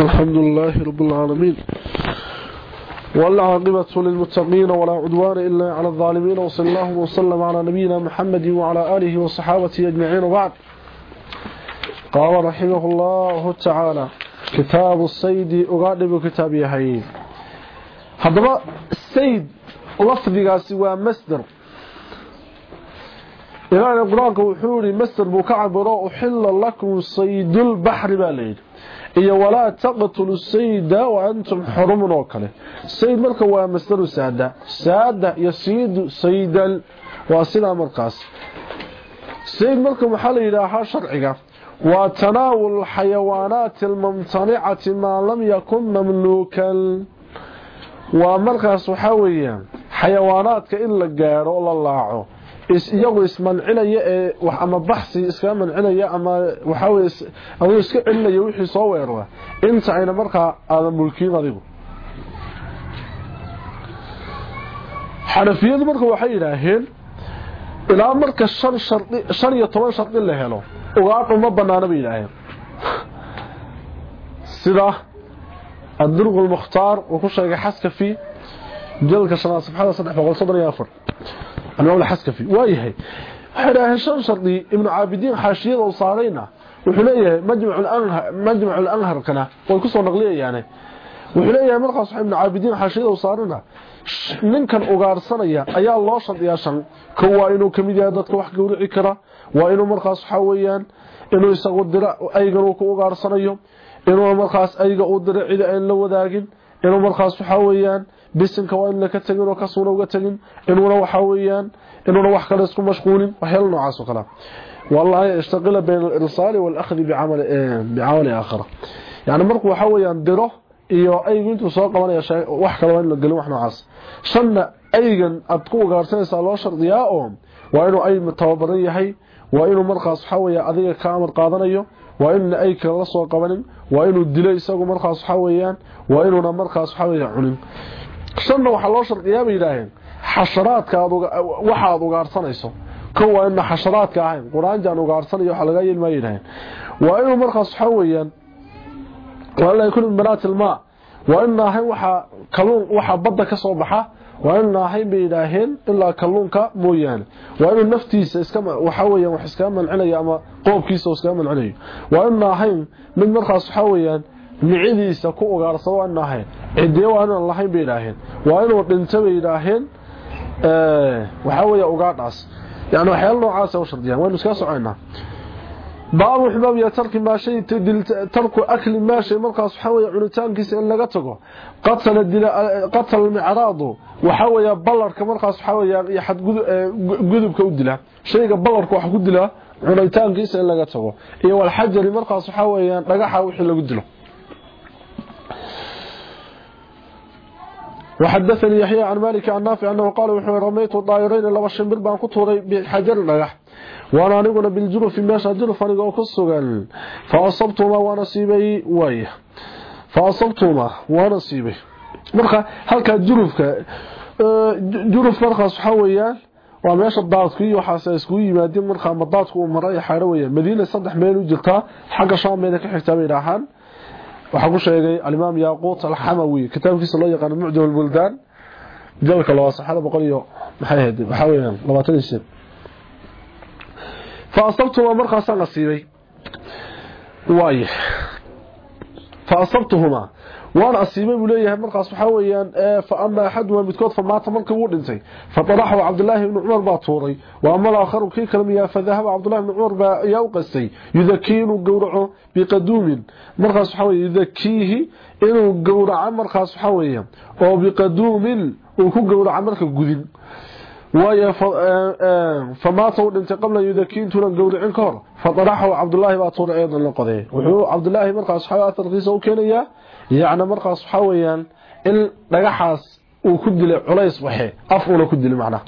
الحمد لله رب العالمين. والعاقبة للمتقين ولا عدوان إلا على الظالمين وصلى الله وسلم على نبينا محمد وعلى آله وصحابته أجمعين وبعد. قال رحمه الله تعالى كتاب السيد أغادب كتاب يحيي هذا السيد لفظي سوى مصدر. إلى القرآن وحوري مصدر بكعبراء أحل لكم صيد البحر بالليل. Iyo walaa taqtulu sayda wa antum xurumun oo kale. Sayd marka waa masdaru saada. Saada yasiidu saydan waa sidaa markaas. Sayd marka maxaa la yidhaahaa sharciga? Waa tanaawul xayawaanaati almumtanicati maa lam yakun mamluukan waa markaas waxaa weeyaan xayawaanaadka in la gaadho oo la laaco iyagu ismancinaya ee ama baxsi iskaga mancinaya ama waxawey aduu iska celinaya wixii soo weerara inta ayna markaa aadan mulkiin adigu. Xanafiyadu marka waxay yidhaaheen ilaa marka shan shardi shan iyo toban shardi la helo ugaadh ma banaana bay yidhaaheen sida adurqu mukhtaar uu ku sheegay xaskafi jalka shanaad safxada saddex boqol soddon iyo afar. أقول حسكفي وايهي وحنا هشان شرطي ابن عابدين حاشية وصارينا وحليه مجمع الأنهر مجمع الأنهر كنا ويكسوا نقلية يعني وحليه مرقص ابن عابدين حاشية وصارينا ninkan ugaarsanaya ayaa loo shardiyaa shan kow waa inuu kamid yahay dadka wax gowrici kara waa inuu markaas waxa weeyaan inuu isagu dira aygan uu ku ugaarsanayo inuu markaas ayga uu dira cid aan la wadaagin inuu markaas waxa weeyaan bisinka waa in la ka tagin oo kasuuna uga tagin inuuna waxa weeyaan inuuna wax kale isku mashquulin waxyaalo noocaas oo wallahi ishtaqila bayna al-irsal wal akhdh bi'amal bi'amal akhar yani markuu waxa weeyaan diro iyo aygu intuu soo qabanaya wax kale in la gelin wax noocaas. Shanna aygan aad ku ugaarsanaysaa loo shardiyaa oo waa inuu ay tababaran yahay waa inuu markaas waxa weeyaa adiga ka amar qaadanayo waa in ay kala la soo qabanin. Waa inuu dilo isagu markaas waxa weeyaan. Waa inuuna markaas waxa weeyaa cunin. Shanna waxaa loo shardiyaa bay yidhaaheen xasharaadka waxa aad ugaarsanayso. Kow waa ina xasharaadka ahayn. Quraanjaan ugaarsanayo waxa laga yeelmaa yidhaaheen waa inuu markaas waxa weeyaan waa in yakun min banaat ilmaa waa in ahayn waxa kalluun waxa badda ka soo baxa waa in ahayn bay yidhaaheen ilaa kalluunka mooyaane. Waa inuu naftiisa iska waxa weeyaan wax iskaga mancinayo ama qoobkiisa iskaga mancinayo. Waa in ahayn mid markaas waxa weeyaan micidiisa ku ugaarsado waa in ahayn cidiye waa inaan lahayn bay yidhaaheen waa inuu dhinto bay yidhaaheen waxa weeya ugaadhaas. Yani waxyaalo noocaasa u shardiyaan. Waynu iskaga socoynaa baabu xibaab iyo tarki maa shay tarku akli maa shay markaas waxaa weeye cunitaankiisa in laga tago qatala dila qatal micraadu waxaa weeya ballarka markaas waxaa weeya iyo xadgudubka u dila shayga ballarka waxa ku dila cunitaankiisa in laga tago iyo walxajari markaas waxaa weeyaan dhagaxa wixii lagu dilo وحدثني يحيى عن مالك عن نافع أنه قال وحوى رميت الطائرين لما شنبر بان كتوري بحجر لغح waana aniguna biljunufi meesha junuf aniga oo ka sugan. Fa asabtuma waa nasiibay waay fa asabtuma waa nasiibay marka halkaa junufka junuf markaas waxaa weeyaan waa meesha daadku iyo waxaas iskugu yimaadeen markaa ma daadku uu maray xaydho weeyaan madiina saddex meel u jirtaa xagga shaam meela ka xigtaa bay idhaahaan waxaa ku sheegay alimaam yaaquut alxamawi kitaabkiisa loo yaqaano mucjam albuldaan jalka labaad saxaada boqol iyo maxay ahayd waxaa weeyaan labaatan iyo sideed faasabtuhuma markaasaan nasiibay waay faasabtuhuma waan asiibay buu leeyahay markaas waxa weeyaan fa ama axadumaa midkood fa maata markii wuu dhintay fadalaxahu cabdulaahi ibni cumar baa tuuray wa ama alaakharu kii kale miyaa fadahaba cabdullahi ibni cumar baa ayaa u qastay yudakii inuu gowraco biqaduumin markaas waxa inuu gowraco markaas waxa oo biqaduumin uu ku gowraco marka gudin ويا آه، آه، فما صوت أنت قبل يذكين تولا غورين كور فطرحه عبد الله ما طور أيضا لقضيه. وحو عبد الله بن قاص حوا ترخيصه وكنيا يعني مرق صحويا إن دغخاس أو كدله قليس وخه افولو كدله معنا.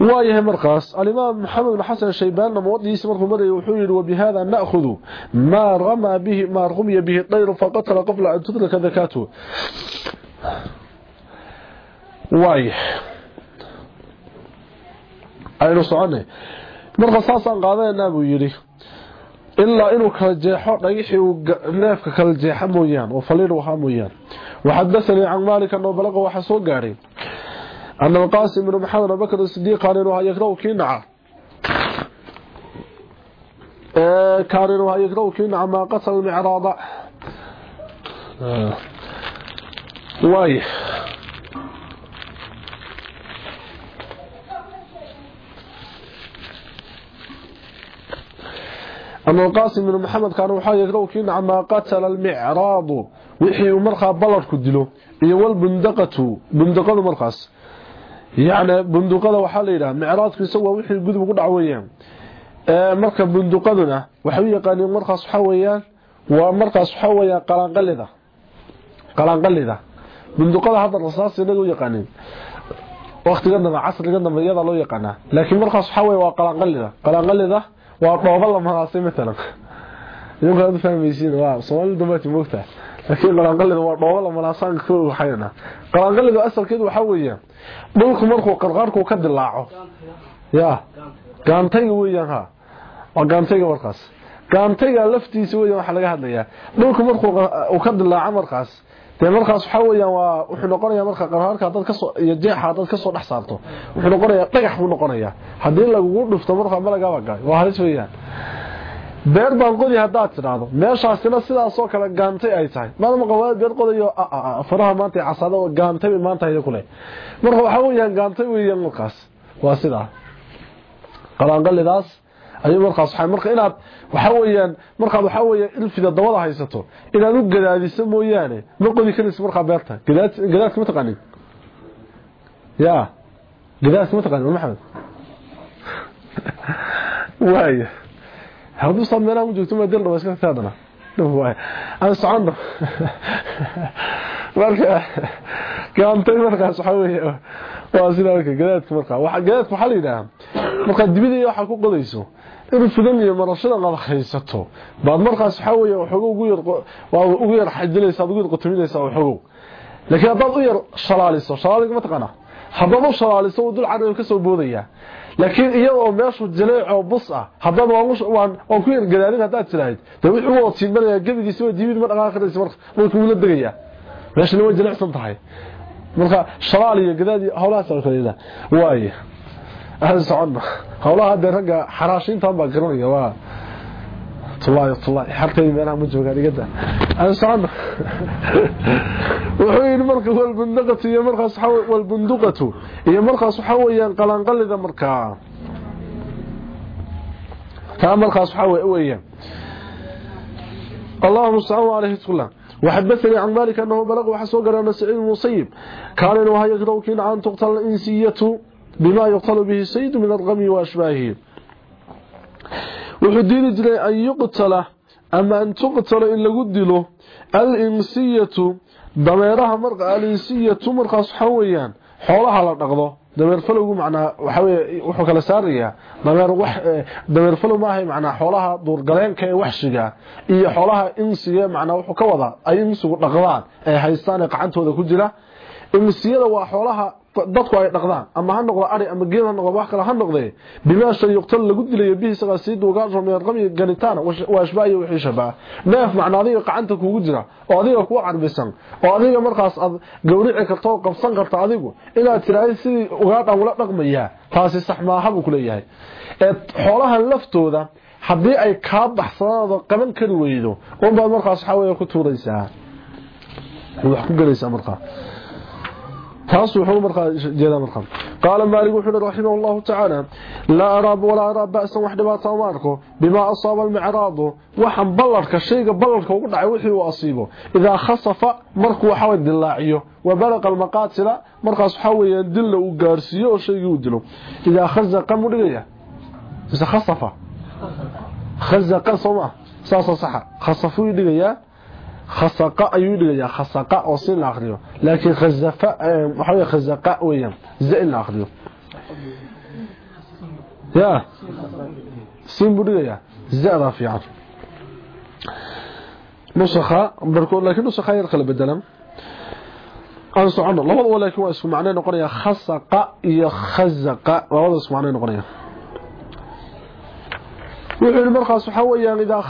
ويا مرقس الإمام محمد الحسن الشيباني موضي اسمه مرة وحو يرو بهذا نأخذ ما رمى به ما رمي به الطير فقتل قبل أن تدرك ذكاته. Inuu kala jeexo dhagixii uu neefka kala jeexa mooyaan oo faliir wahaa mooyaan waxadasanii can maalika noo balaqa waxaa soo gaadhay ana alqaasim ibnu maxamed abubakr sidiiq kaan inuu ahaa yakrahu kii naca kaan inuu ahaa yakrahu kii naca maa qatala almicraada waay أما القاسم بن محمد كان وحا يقرأ كينا عما قتل المعراض وحي مرخى بلد كدلو iyo wal bundaqatu bundaqadu markaas yaani bundaqada waxa la yiraahdaa micraadkiisa waa wixii gudub ugu dhacwayaan ee marka bundaqaduna waxa uu yaqaaneen markaas waxa weeyaan waa markaas waxa weeyaan qalanqalida qalanqalida bundaqada hadda rasaas inagu yaqaaneen waqtiga damba casriga damba iyada loo yaqaanaa laakiin markaas waxa weey waa qalanqalida qalanqalida waa dhoobo la maraasay mesela iyagu aad fahmaysiin waa Soomaalidu dambaati moogtaa laakiin qalanqalida waa dhoobo la maraasan ku waxayna qalanqalida asalkeedu waxa weeyaan dhulku markuu qarqarku ka dilaaco. Ya gaantayga weeyaan ha waa gaantayga markaas. Gaantayga laftiisa weeyaan waxa laga hadlayaa. Dhulku markuu uu ka dilaaco markaas dee markaas waxa weeyaan waa wuxuu noqonayaa marka qarqarka dad ka soo iyo jeexa dad ka soo dhex wuxuu noqonayaa dhagax buu noqonayaa. Hadii lagu dhufto marka malagaba gaay waa halis weeyaan. Beer baan qodi haddaad tidhaahdo meeshaasina sidaasoo kale gaantay ay tahay. Maadama qabaad beer qodayo faraha maanta casada gaantay maanta hay kule marka waxa weeyaan gaantay weeyaan markaas waa sidaa. Qalaanqalidaas ayuu markaas waxa marka inaad waxa weeyaan markaad waxa weeyaan ilfida dabada haysato inaad u gadaadiso mooyaane ma qodi karayso markaa beerta. Gadaad gadaadka ma taqaanin ya gadaadka ma taqaanin maxamed? Waaya hadduu sameeyaan u joogto ma dil dhaw iska taadana. Waay. Aan socono marka gaantay markaas waxa weeye waa sida marka gadaadka marka waxa gadaadka waxa la yiraahdaa marka dibida waxa ku qodayso in fidan iyo marashada qad haysato baad markaas waxa weeye waxooga ugu yar waa ugu yar xajinaysa ugu yar qotominaysa waxooga laakiin haddaad u yar shalaaliso shalaaliga ma taqana haddaad u shalaaliso dul carab ka soo boodaya laakiin iyadoo meeshu jaleeco bus ah haddaan waan waan ku yar gadaadin haddaad tiraahid dee wuxuu wada tiimanaya gebigiisa waa dibid ma dhaqaaqaysa marka marka uu la degaya meeshana way jilecsan tahay marka shalaal iyo gadaadi hawlahaas oo kaleeda waaye ahal socodna hawlaha hadda ragga xaraashintan baa garanaya waa tullaay tullaay hartay meelaha ma joogaan igada ahal socodna wuxuu yidhi marka wal bundaqatu iyo markaas waxa wal bunduqatu iyo markaas waxa weeyaan qalanqalida markaa taa markaas waxa weeyaan اللهم صل عليه وسلم وحدثني عن ذلك أنه بلغ وحسوق أن سعيد المصيب كان إنه يقدر كين عن تقتل الإنسية بما يقتل به السيد من الغم وأشباهه وحدين جري أن يقتل أما أن تقتل إلا قدله الإنسية ضميرها مرقى الإنسية مرقى صحويا حولها على النقضة dameer falowgu macnaa waxa weeye wuxuu kala saarayaa dameer wax dameer falow ma ahay macnaa xoolaha duurgaleenka ee waxshiga iyo xoolaha insiga macnaa wuxuu ka wada ay insigu dhaqdaan ee haystaan ee qacantooda ku jira insiyada waa xoolaha dadku ay dhaqdaan. Ama ha noqdo ari ama geed ha noqdo wax kale ha noqdee. Bimaa shay yuqtal lagu dilayo bihi isaga sii rumeeyay qamiga ganitaan waa ashbaayo wixii shabaa. Neef macnaa adiga qacanta kugu jira oo adiga ku carbisan oo adiga markaas aad gowrici karto oo qabsan karto adigu inaad tiraahdo sidii ugaadhan ula dhaqmaya taasi sax maaha buu kuleeyahay ee xoolaha laftooda haddii ay kaa baxsanaado qaban kari weydo unbaad markaas waxaa weeye ku tuuraysaa. Wax ku galaysaa markaa taas wuxuu markaa jeedaa markaa. Qaala maalik wuxuu raximah allahu tacaala laa araa walaa araa ba'san wax dhibaata ma arko. Bimaa asaaba almicraadu waxaan ballarka shayga ballarka ugu dhacay wixii uu asiibo. Idaa khasafa markuu waxaa dilaaciyo wa balaqa almaqaatila markaas waxaa weeyaan dilla uu gaarsiiyo oo shaygii uu dilo. Idaa khazaqa mu dhigaya? Mise khasafa. Khazaqa soo maa saxa. Khasafuu dhigayaa khasaqa ayuu dhigayaa khasaqa oo si la akhriyo laakiin khazafa waxa weeye khazaqa weeyaan za in la akhriyo ya. Sin buu dhigayaa zada fiican. Nusakha barkood laakiin nusakha yar kala bedelan aan socono labada laakiin waa isku macnay noqonaya khasaqa iyo khazaqa labada isku macnay noqonaya وحين مرخى سحويا يعني إذا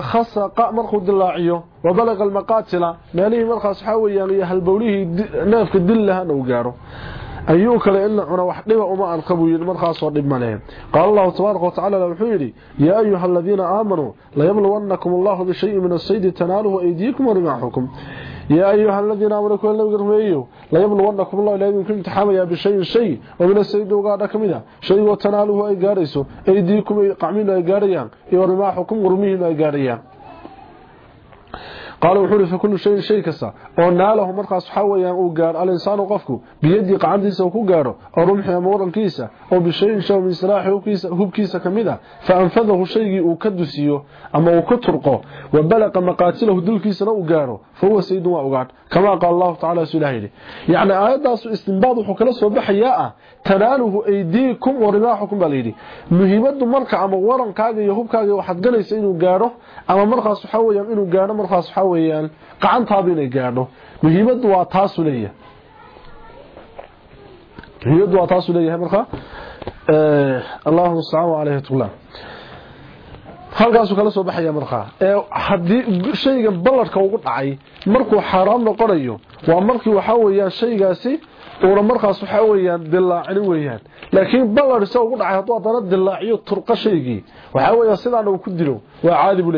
خص مرخو دلاعيه وبلغ المقاتلة ماليه مرخى سحويا يهل يعني بوليه نافك دلها نوقاره أيوك لأن عنا وحقبا وما أنقبوا مرخى سوار إبمانين قال الله تبارك وتعالى لوحيري يا أيها الذين آمنوا ليملونكم الله بشيء من السيد تناله أيديكم ورماحكم. يا أيها الذين آمنوا كل نبي رميو لا يبلونكم الله إلا يمكن امتحاميا بشيء شيء ومن السيد وقاعدة كمدا شيء وتناله أي قاريسو أيديكم قعمين أي قاريان ورماحكم ورميهم أي قاريان qaala wuxuu ihi fakullu shayin shay kasta oo naalahu markaas waxaa weeyaan uu gaadho alinsaanu qofku biyadii qacantiisa uu ku gaadho oo rumxi ama warankiisa oo bishayin shay min silaaxi hubkiisa ka mid ah fa anfadahu shaygii uu ka dusiyo ama uu ka turqo wa balaqa maqaatilahu dulkiisana uu gaadho fa huwa sayidun waa ugaadh. Kamaa qaala allahu tacala su ilaah yidhi. Yacni aayaddaasu istinbaad wuxuu kala soo baxayaa ah tanaaluhu aydiikum wa rimaaxukum baa layidhi marka ama warankaaga iyo hubkaaga ganaysa inuu gaadho ama weeyaan qacantaadu inay gaadho. Muhiimadu waa taas leeyahay. Muhiimadu waa taas leeyahay marka ee Allahu subhanahu alayhi tullah halkaas kala soo baxaya marka ee haddii shaygan balladka ugu dhacay markuu xaraam noqonayo waa markii waxa weeyaan shaygaasi uuna markaas waxa weeyaan dilaacin weeyaan. Laakiin isaga ugu dhacay haduu hadana dilaaciyo turqa shaygii weeyaan sidaan uu dilo waa caadi buu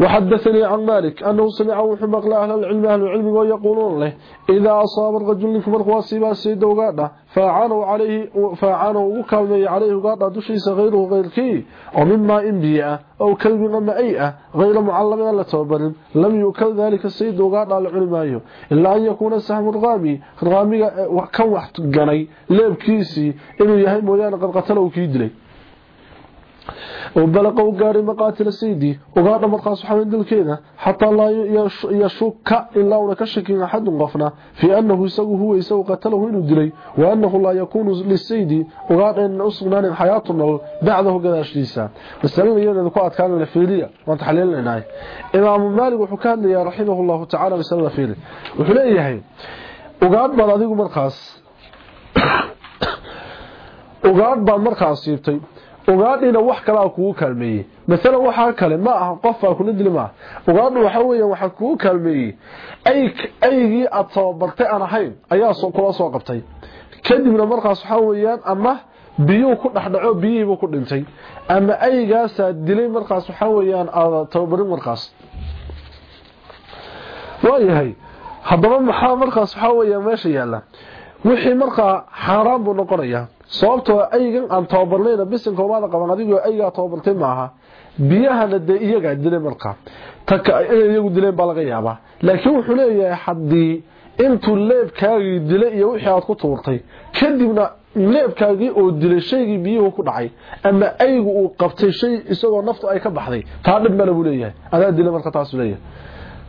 وحدثني عن مالك أنه سمع وحمق لأهل العلم أهل العلم ويقولون له إذا أصاب الرجل لكم الخواصيبا السيد وقاده فاعانوا عليه فاعانوا وكالمي عليه وقاده دشيس غيره غير كي ومما إنبياء أو كلب غمائية غير معلم لتوبر لم يكل ذلك السيد وقاده العلماء إلا أن يكون السهم الغامي الغامي كان واحد قني ليب كيسي إنه يهيم ويانا قد قتلوا كيدلي. وبلغ وقاري مقاتل سيدي وقال مرقاس حوين دلكينا حتى لا يشك إلا ونك شكين أحد قفنا في أنه يسوه هو يسوه قتله إنه دلي وأنه لا يكون للسيدي وقال إن أصغنا حياتنا بعده قداش ليسا مسألة يوم ذكوات كان الفيلية وانت حليل لنا إمام مالك وحكان لي رحمه الله تعالى مسألة الفيلية وحليه وقال بلاديق مرقاس وقال بلاد مرقاس ugaadhina wax kalaa kugu kaalmeeyey masalan waxaa kale ma aha qofaa kuna dili maaha. Ugaadhu waxa weya waxaa kugu kaalmeeyey aygii aad tababartay aan ahayn ayaa kula soo qabtay. Kadibna markaas waxaa weyaan ama biyuu ku dhexdhaco biyihiibuu ku dhintay. Ama aygaasaa dilay markaas waxaa weyaan aada tababarin markaas. Waayahay hadaba maxaa markaas waxaa weya meesha yaalla? Wixii markaa xaaraan buu noqonayaa. Sababtoo aygan aan tababarnayna bisinka umaada qaban adigoo aygaa tababartay maaha. Biyahana dee iyagaa dilay markaa inay iyagu dileen baa laga yaabaa. Laakiin wuxuu leeyahay haddii intuu leebkaagii dilay iyo wixii aad ku tuurtay kadibna leebkaagii oo dilay shaygii biyuhu ku dhacay ama aygu uu qabtay shay isagoo naftu ay ka baxday taa dhib male buu leeyahay. Adaa dilay marka taasuu leeyahay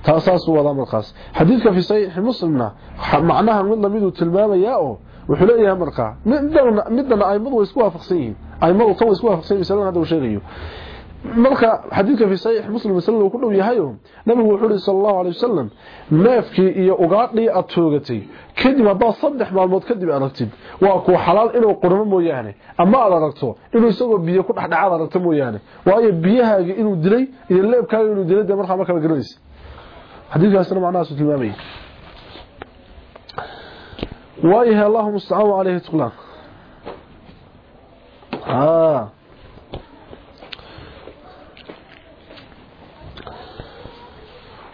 taasaasu wadaa markaas xadiidka fi saxiixi muslimna macnaha mid lamiduu tilmaamayaa oo wuxuu leeyahay markaa midana aimadu way isku waafaqsan yihiin aimadu tan isku waafaqsan yihiin hadda uu sheegayo marka xadiidka fi saxiix muslim masalada uu ku dhow yahayo nabigu wuxuu yidhi sala allahu alay wasalam neefkii iyo ugaadhii aad toogatay kadib haddaad saddex maalmood kadib aragtid waa kuwa xalaal inuu qurmo mooyaane ama aad aragto inuu isagoo biyo ku dhexdhacaad aragto mooyaane waayo biyahaagii inuu dilay iyo leebkaagii inuu dilay dee ma kala garanaysa حديث كاسنا معناه ستلمامي وإيها الله. استعاموا عليه تقلان آه. ها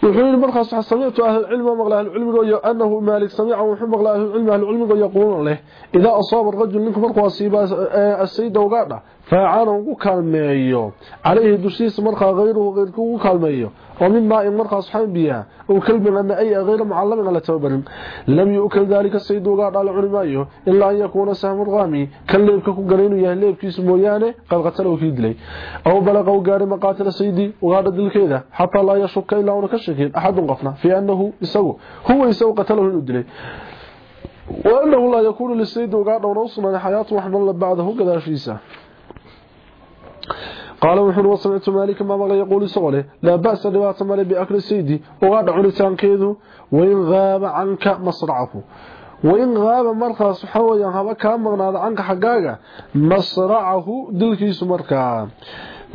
وحين المرخى صحى سمعت أهل العلم ومغلى أهل العلم أنه مالك سمع وحين مغلى أهل العلم أهل يقولون له إذا أصاب الرجل لكم فرقوا آه، السيدة وقالنا faacaana ugu kaalmeeyo calayhi dushiisa markaa hayruhu heyrkii ugu kaalmeeyo oo min maain markaas waxaan biyaha oo kalbin ama ay hayra mucallamin ala tababarin lam yu'kal daalika saydu ugaadha la cuni maayo ilaa an yakuuna sahmu rqaami kan leebka ku gala inuu yahay leebkiisu mooyaane qad qatalow kii dilay aw balaqa u gaari maqaatila saydi ugaadha dilkeeda xataa laa yashuka ilaa una ka shakin axadun qofna fii annahu isagu huwa isagu qatalahu inuu dilay وأنه لا يكون للسيد وقعنا ونوصنا حياة وحنا بعده قداشيسا qaala wuxuuri wasamictu maalikan baa maqlay yaquul isagoo leh laa ba'sa dhibaata male biakli saydi ugaadha cunitaankeedu wain daaba canka masracahu wain haaba markaas waxaa weyaan haba kaa maqnaada canka xaggaaga masracahu dilkiisu markaa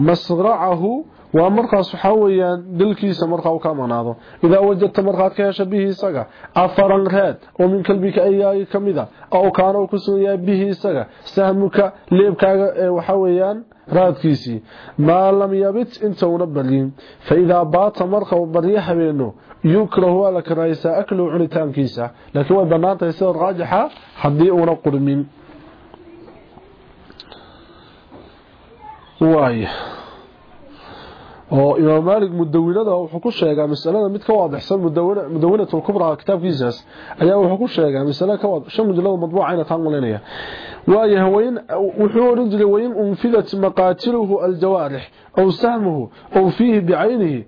masracahu waa markaas waxaa weyaan dilkiisa markaa u kaa maqnaado idaa wajadta markaad ka hesha bihi isaga afaran reed oo min kalbika aygaagi kamida aw kaana ku sugan bihi isaga sahmuka leebkaaga waxaa raadkiisii. Maa lam yabit intauna baryin. Fa idaa baata marka baryo habeeno yukrahu waa la karaaysaa akluhu cunitaankiisa. Laakiin way bannaan tahay sida raajixa haddii uuna qurmin waay oo imaam maalik mudawinada wuxuu ku sheegaa masalada mid ka waadixsan mudawinatu kubra kitaabkiisaas ayaa wuxuu ku sheegaa masale ka waad shan mujallada madbuuca ina taan malinaya waayahay wayn wuxuu oran jiray wayn unfidat maqaatiluhu aljawaarix aw sahmuhu aw fiihi bicaynihi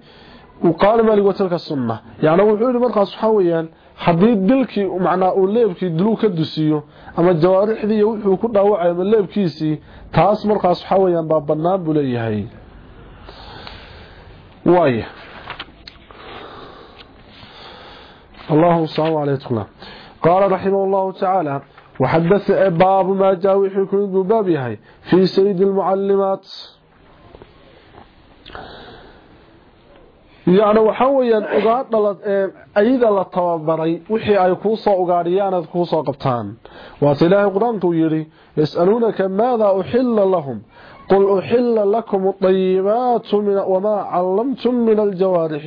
وقال مالك وتلك السنة يعني وحوري مرقص حويان haddii dilkii macnaa uu leebkii diluu ka dusiyo ama jawaarixdii wuxuu ku dhaawacay ama leebkiisii taas markaas waxa weeyaan baa bannaan buu leeyahay واي اللهم صل على سيدنا قال رحمه الله تعالى وحدث باب ما جاء وحكم بابها في سيد المعلمات يعني waxa weeyaan ugaad dhalad ee ayada la tababaray wixii ay ku soo ugaadiyaan ad ku soo qabtaan waa ilaahay quraanku yiri yasalunaka maada uhilla lahum قل أحل لكم الطيبات من وما علمتم من الجوارح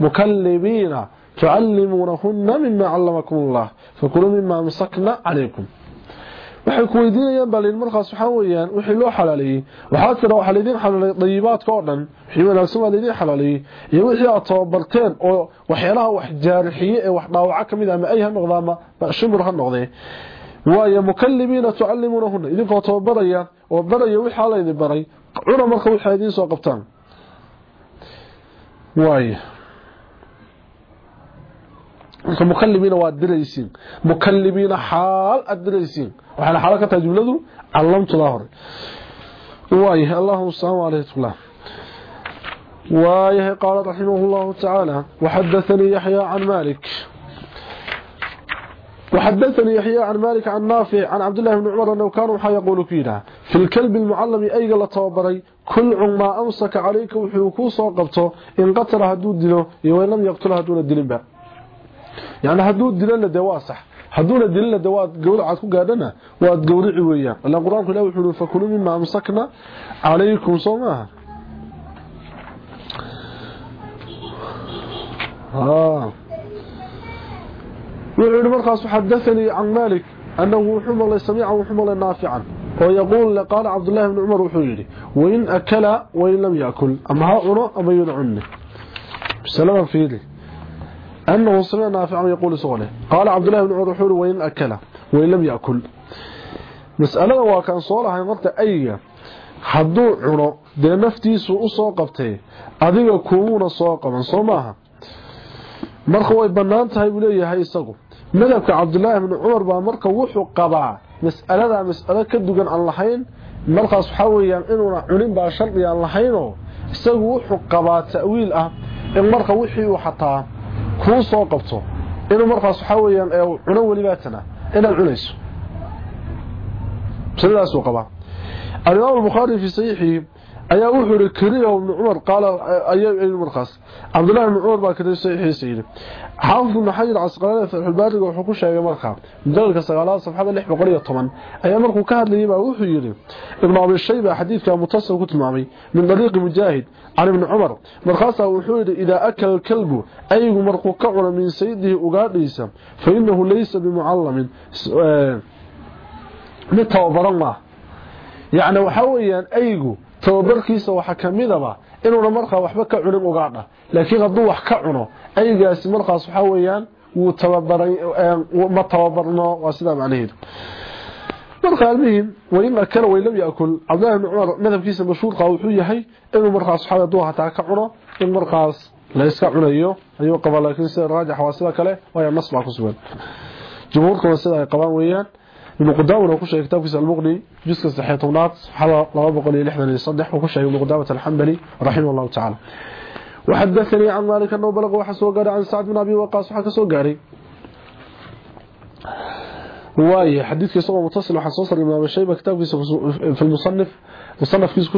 مكلبين تعلمونهن مما علمكم الله فكلوا مما مسكنا عليكم. وحكو يدين ينبال المرخى سبحانه ويان وحلو حلالي وحاصر وحل يدين حلال طيبات كورنا في من السماء يدين حلالي يوحي أطوبرتين وحيلها وحجارحية وحضاوعك مذا ما أيها مغضامة فأشمرها النغضية waayo mukallibiina tuallimunahunna idinkoo tababaraya oo baraya wixii alla idin baray cuna marka wixii idin soo qabtaan waayo marka mukallibiina waa diraysiin mukallibiina xaal aad diraysiin waxaana xaalo ka tahay jumladu callamtudaa hore waayahay allahuma salaam alayhitullah waayahay qaala raximah llahu tacaala waxadathanii yaxyaa can malik وحدثني يحيى عن مالك عن نافع عن عبد الله بن عمر أنه كان وحا يقول كينا في الكلب المعلم أيغا لتوبري كل ما أمسك عليك وحيوكو سوقبته إن قتل هدود دينه وإن لم يقتل هدون الدين با يعني هدود ديننا دواسح هدون الدين دواد قول عادكو قادنا واد قورعي ويا الله قرآن كله وحلو فكلوا مما أمسكنا عليكم صومها آه. وعلى مرخص حدثني عن مالك أنه وحمى الله سميعا الله نافعا ويقول قال عبد الله بن عمر وحيري وإن أكل وإن لم يأكل أما هؤلاء أما يدعني بسلام فيدي أنه سمع نافعا يقول سؤاله قال عبد الله بن عمر وحيري وإن أكل وإن لم يأكل. مسألة وكان صالحا يقول أي hadduu cuno dee naftiisu u soo qabtay adiga kuumuuna soo qaban soo maaha marka way bannaan tahay buu leeyahay isagu madhabka cabdulaahi bni cumar baa marka wuxuu qabaa mas'alada mas'alo ka dugan aan lahayn markaas waxaa weeyaan inuuna cunin baa shardi aan lahaynoo isagu wuxuu qabaa ta'wiil ah in marka wixii uu xataa kuu soo qabto inuu markaas waxaa weeyaan ee cuno welibaatana inaad cunayso sidaasuu qabaa alimaam albukhaari fii saxiixihi ayaa wuxuu yiri kariyo ibn umar qaal ayay markaas abdullah ibn umar baa kariyo saxiixiisa yiri xaafid ibn xajar casqalaani fathul baariga wuxuu ku sheegay markaa dalka sagaalaad safxada 610 ayaa markuu ka hadlayay baa wuxuu yiri ibn abi shayba xadiidka mutasil ku tilmaamay min dariiq mujaahid عن ابن عمر مرخصا وحود إذا أكل الكلب أي مرقو كعن من سيده أغاديسا فإنه ليس بمعلم متوبر الله يعني وحويا أيقو tababarkiisa waxa kamidaba inuuna markaa waxba ka cunin ugaadha. Laakiin hadduu wax ka cuno aygaasi markaas waxa weeyaan wuu tababaray ma tababarno waa sidaa macnaheedu. Marka almuhim wain akala wain lam yakul cabdullahi ibn cumar madhabkiisa mashhuurka wuxuu yahay inuu markaas waxa hadduu hataa ka cuno in markaas la iska cunayo ayuu qabaa laakiin sida raajix waa sida kale waa nas baa ku sugan. Jumhuurkuna sida ay qabaan weeyaan ابن قدامه وكو شيخ كتابه المغني جزء صحيحونات حلا 263 وكو شيخ ابن قدامه الحنبلي رحمه الله تعالى. وحدثني عن مالك أنه بلغ وحسو قال عن سعد بن أبي وقاص وحكى سو غاري واي حديث كيسو متصل وحن سو صار ابن شيبه كتابkiisa في المصنف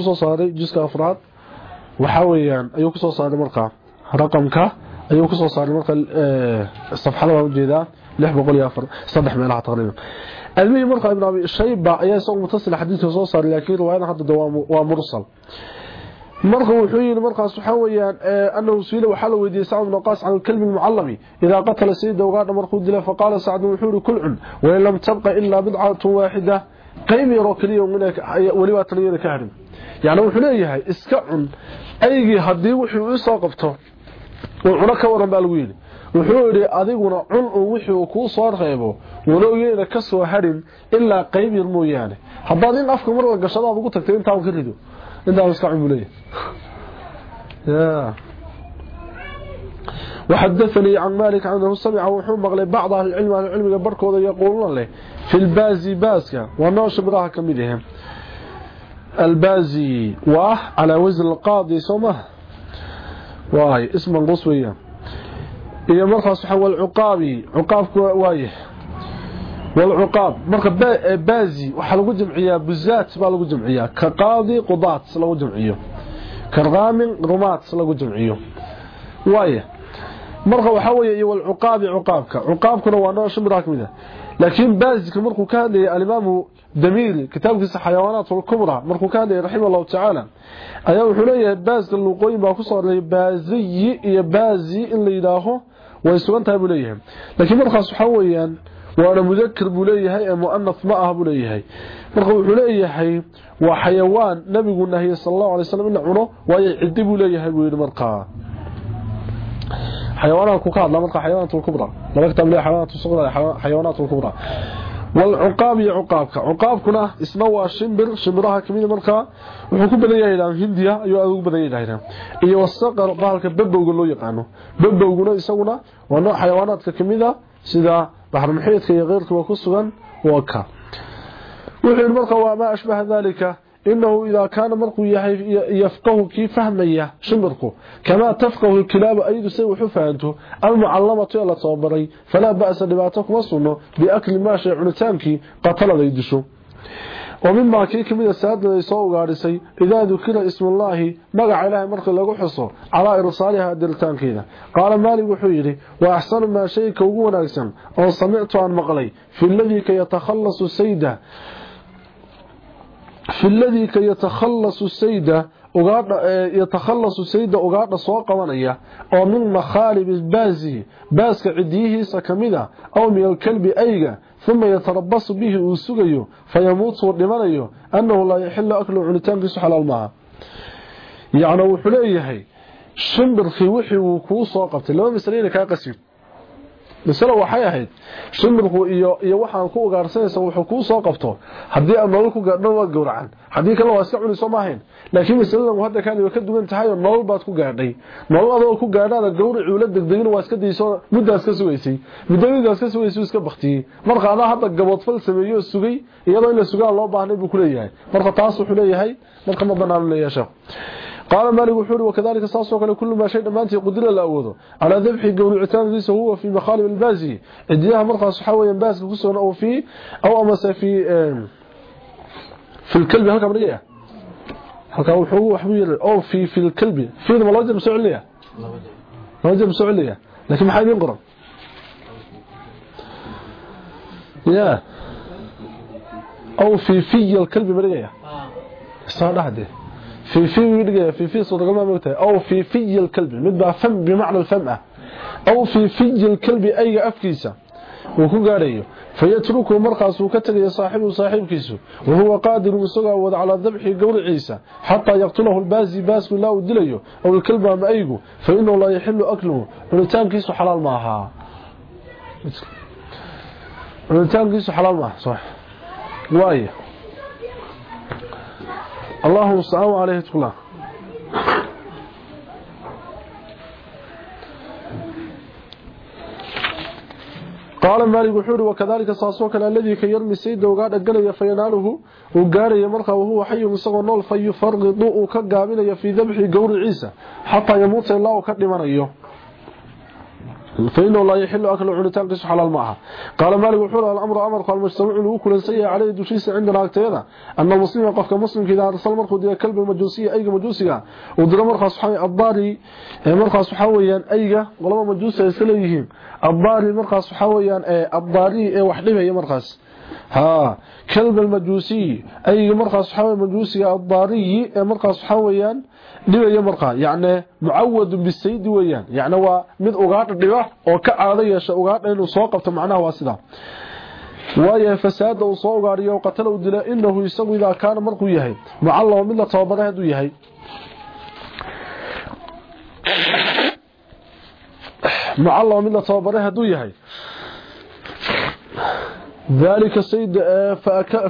soo saaray jiska afraad waxa weeyaan ayuu ku soo saaray markaa raqamka ayuu ku soo saaray markaa safxada waa ujeedaa 604 saddex meelaha taqriiban المهم مرقى ابن ابي شيبه ayaa soo mutasil xadiiska soo saaray laakiin riwaayada hadda waa mursal marka wuxuu yiri markaas waxa weeyaan annahu suila waxa la weydiiyay Sa'd ibn Qas an kalbi muallami ila qatala sayida ugaadha markuu dilay faqala Sa'd wuxuu yiri kul'un wa lam tabqa illa bid'atu wahida qaybi rokliyo minaka wali waa taliyada ka harin yaani wuxuu leeyahay iska cun aygii hadii wuxuu u soo qabto uu cuna ka waran baa lagu yiri wuxuu yiri adiguna cun uu wixii ku soo reebo ولو يينا كسوا حرين إلا قيب يرمو يعني حبان إن أفكو مروا قشادة أبو قطك تبين تعالوا كريدو إن دعوا يسكعوا لي وحدثني عن مالك عنه السمع وحوم مغلي بعض العلم عن العلم يبركوا ذا يقولون لي في البازي بازي ونوش براها كميدهم البازي واه على وزن القاضي سومه واه اسم القصوية إذا مرخص حول عقابي عقابك وايه والعقاب. مرك بازي وحلو جمعية بزات بالو جمعيا كقاضي قضات سلو جمعيا كرغام رومات سلو جمعيا واي مرك وحوي والعقاب عقابك. عقابك لو أنا شمراك منها لكن بازي مرك كان الإمام دميل كتاب في الحيوانات الكبرى مرك كان رحمه الله تعالى. ايا وحلي باز اللوقي ما كسر بازي يا بازي اللي يداهو ويسوان تابوليهم لكن مرخص حويان ah leeyahay waa xayawaan nabigu nahiye sallallahu alayhi wasallam in cuno way cidi buu leeyahay buu yiri markaa xayawaanaadku ka hadla marka xayawaanatul kubra laba kitab leeyahay xayawaanatul sughra xayawaanatul kubra wal uqaab ya uqaabka uqaabkuna isna waa shimbir shimbiraha kamid marka wuxuu ku badan yahay ilaa hindiya ayuu aad ugu badan yahay iyo wasaqar baalka babowga loo yaqaano babowguna isaguna waa nooc xayawaanaadka kamid sida bahar muxiidka iyo qeyrka waa ku sugan waa ka wuxuu marka waa ma ashbaha dalika إنه إذا كان مرقو يفقه كيف فهمية شمركو كما تفقه الكلاب أيضا سيو حفانته المعلمة إلى صابري فلا بأس لباتكم وصنه بأكل ما شيء عنتانكي قتل ذيدشو ومما كيك من السادة يسوء غارسي إذا ذكر اسم الله مقع إله مرق لغو حصو على إرسالها دلتان كينا. قال مالك وحيري وأحسن ما شيء كوغون أكسن أو سمعت عن مقلي. في الذي كي يتخلص السيدة. في الذي كي السيدة Eh, yatakhalasu sayda ugaadha soo qabanaya oo min makhaalib baasihi baaska cidiyihiisa kamida ah, aw min alkalbi ayga uma yatarabasu bihi uu sugayo fayamuutuu dhimanayo annahu laa yaxilu aklu cunitaankiisu xalaal maaha. Yan wuxuu leeyahay shimbirkii wixii wuu kuu soo qabtay laba masleina kaa qasid masalo waxay ahayd shimbirku iyo iyo waxaan ku ugaarsanaysa wuxuu kuu soo qabto haddii aad nolol ku gaadho waa gowracan haddii kale waa iska cunayso maahayn laakiin masaladan hadda ka duwan tahay oo nolol baad ku gaadhay. Nolol adoo ku gaadhaada gowracii la degdegin waa iska dayso muddaas ka sugaysay. Muddadiidaas ka sugaysay iska baktiyey marka adaa hadda gaboodfal sameeyo sugay iyadoo in la sugaa loo baahnay buu ku leeyahay. Marka taas wuxuu leeyahay marka ma banaan leeyahay قال مالك وحوري وكذلك ساسو كله كل ما شيء دمانتي قدر لا اوده على ذبح قولعتان ليس هو في مخالب البازي. إديها مرخص حويا باس كسون أو في أو أمس في في الكلب. هلكا بريا هلكا وحو وحو أو في في الكلب. في ملاجم سعليه ملاجم سعليه لكن ما حد ينقرا يا. أو في في الكلب بريا صار في في يدغ في في صوت ما موتى او في في الكلب مد فم بمعنى الفم او في في الكلب اي افكيسا وكو غاريو فيتركه مرقاس وكتغي صاحبه صاحبكيسو وهو قادر مسغا وضع على ذبح قول عيسى حتى يقتله البازي باس لا ودليو او الكلب ما ايغو فانه لا يحل اكله ولتانكيسو حلال ماها ولتانكيسو حلال ماها صح وايه اللهم صل عليه تقلا قال مالك وحوري وكذلك صاصوك الذي كيرمي سيد وقاد أقلي فيناله وقاري مرخى وهو حي مصغى نول فيفرغ وكقابل في ذبح قور عيسى حتى يموت الله وكدمن أيه فإنه لا يحل أكل عنتان قيس حلال معها. قال مالك وحول الأمر أمر قال مجتمع له كل سيء عليه دوشيس عندنا أكتيدا أن المسلم قفك مسلم كذا أرسل مرخو دي كلب المجوسية أيق مجوسية. ودر مرخى صحوي الضاري مرخى صحويا أيق ولما مجوسية سليهم الضاري مرخى صحويا الضاري وحدبه يا مرخص. ها كلب المجوسي أي مرخى صحوي مجوسي الضاري مرخى صحويا dhibaya markaa yacni mucawadun bisaydi weeyaan yacni waa mid ugaadha dhiba oo ka caado yeesha ugaadha inuu soo qabto macnaha waa sidaa waayahay fasaada uu soo ugaadhiyo qatala u dila inahu isagu idaa kaana markuu yahay mucallama mid la tababaray hadduu yahay mucallama mid la tababaray hadduu yahay ذلك السيد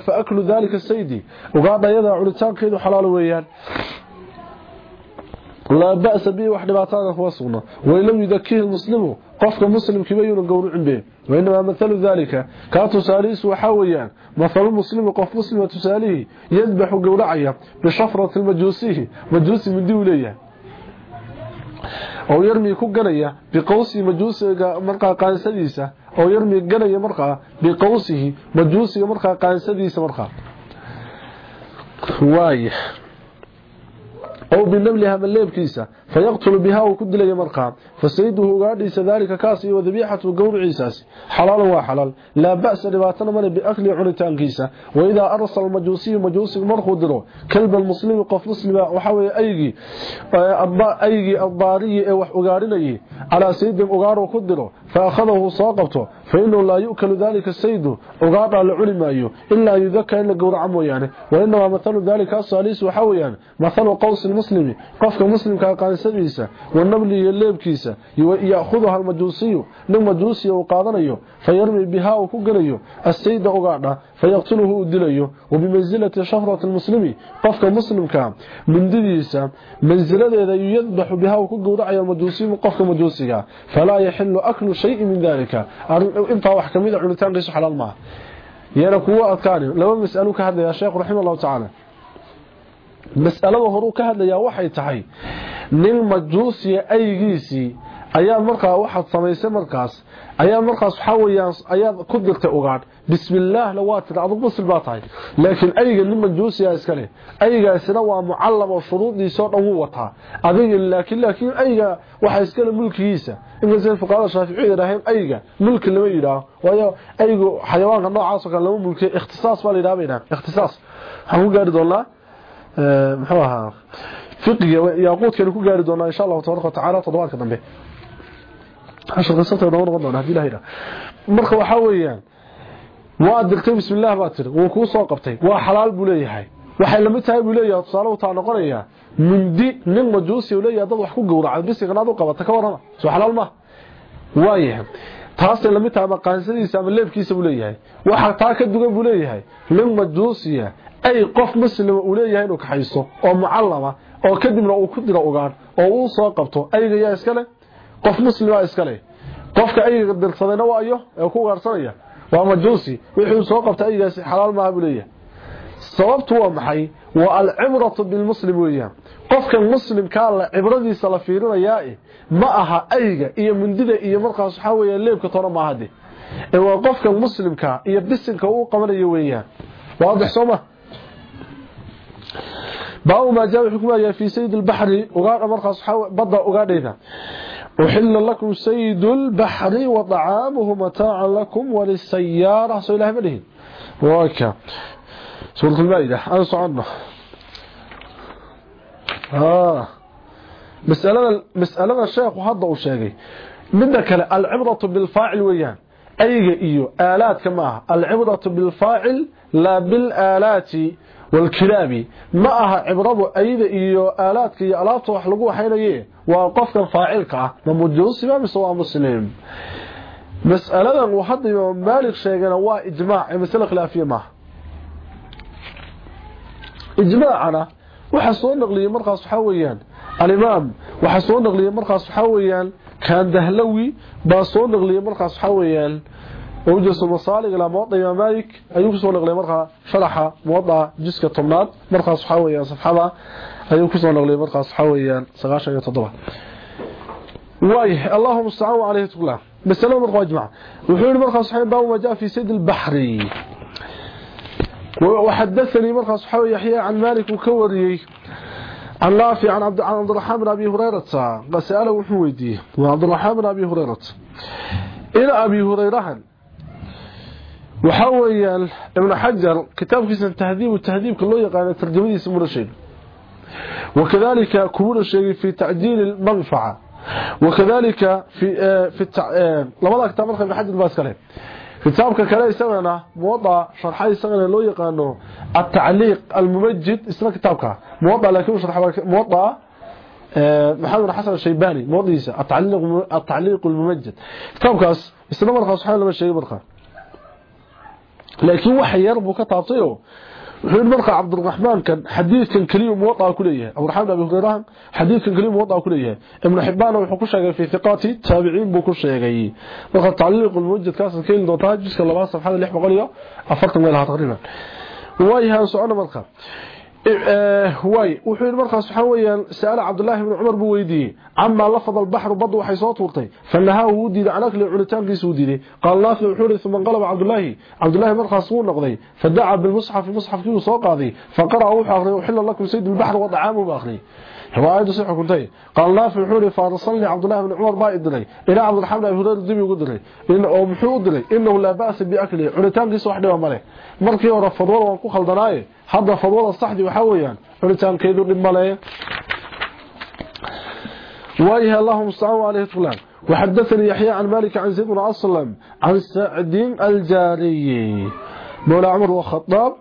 فأكل ذلك السيد وقال يدا علتان كيدو حلال ويان لا بأس به wax dhibaatada kuwa sugna waylam yudakihi muslimu qofka muslimka bayuu gowracin be وإنما مثل ذلك كاتساليس وحاويان مثل المسلم قف مسلم تساليه يذبح قورعيا بشفرة المجوسيه مجوسي من دوليه oo yarmi ku ganaya biqawsi majuusiga markaa qaansadiisa oo yarmi ganaya markaa biqawsihi majuusiga markaa qaansadiisa markaa. Waay أو بنملها من ليبكيسة فيقتل بها وكدلي مرقى. فسيده قاديس ذلك كاسي وذبيحة قور عيساسي حلال وحلال. لا بأس لباتنا من بأكل عنتان كيسة. وإذا أرسل المجوسي مجوسي مرخو دلو كلب المسلم قف مسلم وحاوي أيجي أيجي الضاري وحقارني على سيد أقار وكدلو فأخذه ساقبته فإنه لا يؤكل ذلك السيد. أقار على علماء إلا يذكى إلا قور عمو يعني. وإنما مثل ذلك الصاليس وحاويا مثل قوس المسلم. قفك مسلم كقانسديسا والنبل يليبكيسا يأخذها المجوسي نم مجوسي وقادنيو فيرمي بها وكغليو السيد اوغادا فيقتله دليو وبمنزلة شفره المسلم. قفك مسلم كان من ديسا منزلته يذبح بها وكغودعيا المجوسي قفك مجوسيغا فلا يحل أكل شيء من ذلك. انت wax kamid cunitaan qiso xalaal ma yana kuwa adkaani laba mas'alo ka hadlaya sheekh raximahullahu ta'ala mas'alada horu ka hadlaya waxay tahay nin majuusiya aygiisii ayaa markaa waxaad samaysay markaas. Ayaa markaas waxa weeyaan ayaa ku dirtay ugaadh bismillaah la waa tiri adigu muslim tahay. Laakiin ayga nin majuusiya iskale aygaasina waa mucallam oo shuruudiisa oo dhan wuu wataa. Adiga laakiin laakiin ayga waxa iskale mulkigiisa. Inkastoo fuqaada shaafici yiraahdeen ayga mulki lama yiraahdo waayo aygu xayawaanka noocaas oo kale lama mulkiyo ikhtisaas baa la ikhtisaas. Waxaan gaari doonaa muxuu ahaa fiqiga yaquudkana ku gaari doonaa insha Allah tabaaraka ta'ala toddobaadka dambe hashar qisata doon noqon marka waxa weeyaan waa dirtay bismillaah baa tir wuu ku soo qabtay waa xalaal buu waxay la tahay buu leeyahay tusaale taa noqonaya mindi nin majuusi uu dad wax ku gowraca aad u qabata ka warama soo xalaal ma waayahay taas la mid tahay maqaansadiisa ama leebkiisa buu waxa taa ka dugan buu nin majuusiya ay qof muslim uu leeyahay inuu kaxaysto oo mucallama oo kadibna uu ku diro ogaan oo uu soo qabto ayga yaa iskale qof muslima iskale qofka ayga dirsadayna waa iyo ee ku gaarsanaya waa majuusi. Wixii soo qabta aygaasi xalaal maaha buu sababtu waa maxay? Waa alcibratu bilmuslim weeyaan. Qofkan muslimkaa la cibradiisa la fiirinayaa ma aha ayga iyo mundida iyo markaas waxaa weya leebka toona maaha de ee waa qofkan muslimkaa iyo bisinka uu qabanayo weeyaan. Waadax sooma baabu maa jaa wuxuu ku maayaa fii sayid lbaxri ugaadha markaas bada ugaadhayda. وحل لكم سيد البحر وطعامه متاعا لكم وللسيارة. سوى الله مليه وكا سورة المائدة. أنا صعدنا آه. مسألة مسألة الشيخ وحضر وشاقي منك العبرة بالفاعل ويان. أيغا إيو. آلات كما. العبرة بالفاعل لا بالآلات. والكلاب ما أها عبرة أيضا إيو آلات كي آلات وحلقوا حينيه وقفك فاعلك ممجوس ما بسواء مسلم مسألة وحد مالك شيئا هو إجماع مسألة خلافية معه إجماعنا وحسون نقلي مرقص حويا الإمام وحسون نقلي مرقص حويا كان دهلوي باسون نقلي مرقص حويا وجس المصالح إلى موضع إمام مالك. أيوب سو نقلي marka sharaxa موضع jiska tobnaad markaas waxa weeyaan safxada ayuu ku soo noqlay markaas waxa weeyaan 97 واي اللهم استعان عليه تقول. مسألة مرقى أجمع وحول مرقى صحيح باب ما جاء في سيد البحري وحدثني مرقى صحيح يحيى عن مالك وكوري. عن نافع عن عبد عن عبد الرحمن بن أبي هريرة. قال وحويدي. وعبد الرحمن بن أبي هريرة. إلى أبي هريرة. وحاوي ابن حجر كتاب كيس التهذيب والتهذيب كله يقال ترجمة اسم رشيد. وكذلك كبول الشيخ في تعديل المنفعة. وكذلك في آه، في التع... آه، لماذا كتاب الخير بحج الباسكالي كتابك كلاي سمعنا موضع شرحي سمعنا لو يقانو التعليق الممجد اسمه كتابك. موضع لكن شرح موضع آه، محمد حسن الشيباني موضع يسا التعليق, التعليق الممجد. كتابك اسمه مرخى سبحانه لما الشيخ مرخى laakiin wax yar buu ka taabtayo wuxuu markaa cabdiraxmaan kan xadiidkan kaliya muwadaa ku leeyahay abdiraxmaan abi hurayra xadiidkan kaliya muwadaa ku leeyahay ibn xibaan wuxuu ku sheegay fi thiqati taabiciin buu ku sheegay marka tacliiq almujad kaas ka ilin doontaa jiska labaad safxada 640 meel taqriiban waayaha socona إيه، إيه، هواي. وحين مرخص حويا سأل عبد الله بن عمر بويدي عما لفظ البحر بض حي صوت وقتي فلها وودي عن اكل العلتان قيس وديني قال الله في الحور ثم انقلب عبد الله. عبد الله مرخص هو نقضي. فدعا بالمصحف مصحف كيو صوق هذه فقرأ وحى اخري وحل الله كم سيد البحر وضع عام هو هواي دو كنتي قال الله في الحور فارصلني عبد الله بن عمر بايد دري إلى عبد الحمد ابو دير الدمي قد دري إن أو محو دري إنه لا بأس باكل العلتان قيس وحده وماله. مركي ورفضوا وانكو خلدناه hadda fadwada saxdi waxa weeyaan cunitaankeedu dhib male وإيه اللهم صل عليه وسلم وحدثني يحيى عن مالك عن زيد بن أسلم عن سعد الجاري. مولى عمر والخطاب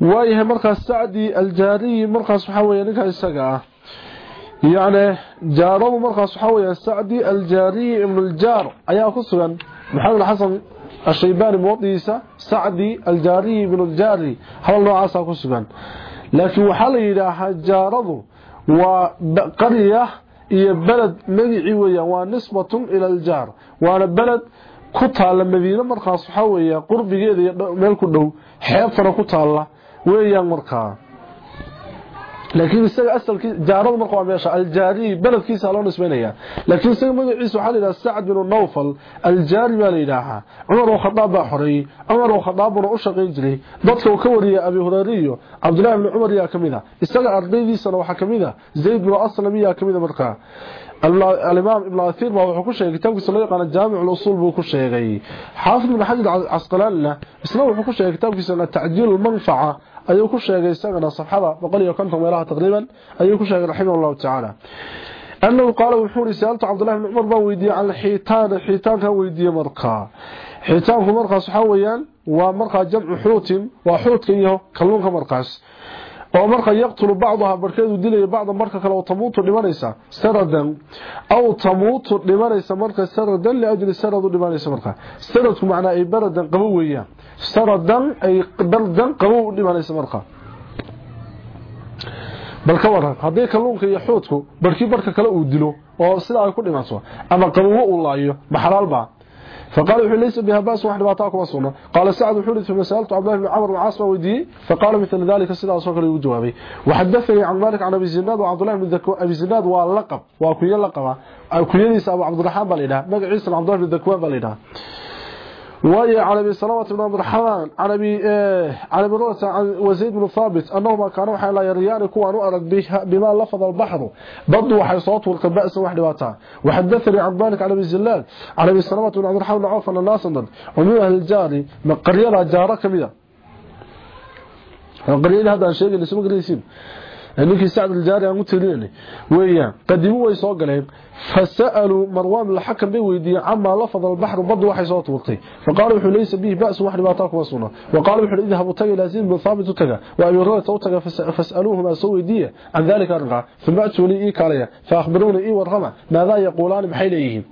وإيه مركز سعدي الجاري مركز حوي نكا اسغا يعني جاره مركز حوي سعدي الجاري ابن الجار. ايا كسغن محمد حسن الشيباني موضيسا سعدي الجاري ابن الجاري هل نوعاسا كسغن لكن waxa la yiraahaa jaaradu waa qariya iyo balad magaci weeyaan waa nisbatun ila aljar waana balad ku taala madiina markaas waxa weeyaa qurbigeeda iyo meel لكن السيد أسأل جارة المرقوة بيشاء الجاري بلد كيسة لون اسمينيها لكن السيد مدى عيسو إلى السعد من النوفل الجاري ما ليناها عمر وخطاب أحري. عمر وخطاب وعشق إجري ضد وكوري أبي هراري عبد الله بن عمر يا كميدة السيد أربي ذي سنوحة كميدة زيد بن أسلم يا كميدة مرقا الإمام ابن أثير وهو كل شيء. كتابك سنوحة عن الجامع الأصول بو كل حافظ من حجر عسقلان له سنوحة كل شيء. كتابك سنوحة تعديل المنفعة. Ayuu ku sheegay isagana safxada 150 meelaha taqriiban ayuu ku sheegay rahimahullahu ta'ala annahu qala wuxuu risaalta abdullah ibn umar baa weydiiyay aan xiitaan xiitaan kan weydiiyay markaa xiitaanku markaas waxa waa markaa jamcu xuutin waa xuutkan iyo kalluunka markaas oo marka yaqtulu bacdaha barkeedu dilaya bacda marka kale tamuutu dhimanaysa saradan aw tamuutu dhimanaysa marka saradan liajli saradu dhimanaysa marka. Saradku macnaa ay baradan qabo weeyaan. Saradan ay bardan qabo u dhimanaysa marka. Bal waran haddii kalluunka iyo xuudku barkii barka kale uu dilo oo sida ay ku dhimato ama qabowo uu laayo baa فقال وحي ليس بها بأس واحد باتاكم وصونا قال سعد وحوري ثم سألت عبد الله بن عمر وعاصم ودي. فقال مثل ذلك سيدا سوكر يجوابي وحدثني عن مالك عن أبي زناد وعبد الله بن ذكوان أبي زناد واللقب. واكويا لقب كويديس أبو عبد الرحمن باليدا مغعيس عبد الله بن ذكوان باليدا وهي عن ابي سلمة بن عبد الرحمن عن ابي عن ابي روسى عن وزيد بن ثابت أنهما كانوا حيلا يريان كوان ارق بما لفظ البحر. ضد وحي صوت واحد واتا. وحدثني عن مالك عن ابي زلال عن ابي سلمة بن عبد الرحمن عوف أن الناس ومن أهل الجاري من قرية جاره كميده قرية هذا الشيء اللي اسمه قريسين انك سعد الجاري ان تريني ويا قدموا وي سو فسألوا مروان الحكم بي ويدي عما لفظ البحر بض وحي صوت وقته فقالوا ليس به بأس واحد باطاك وصونا. وقالوا حري اذا هبط لازم وان تكا وامر صوت فسألوهما سوى ويدي عن ذلك ارغى سمعتوا لي إي كاليا. فأخبروني إي ورغم ماذا يقولان بحيليهم.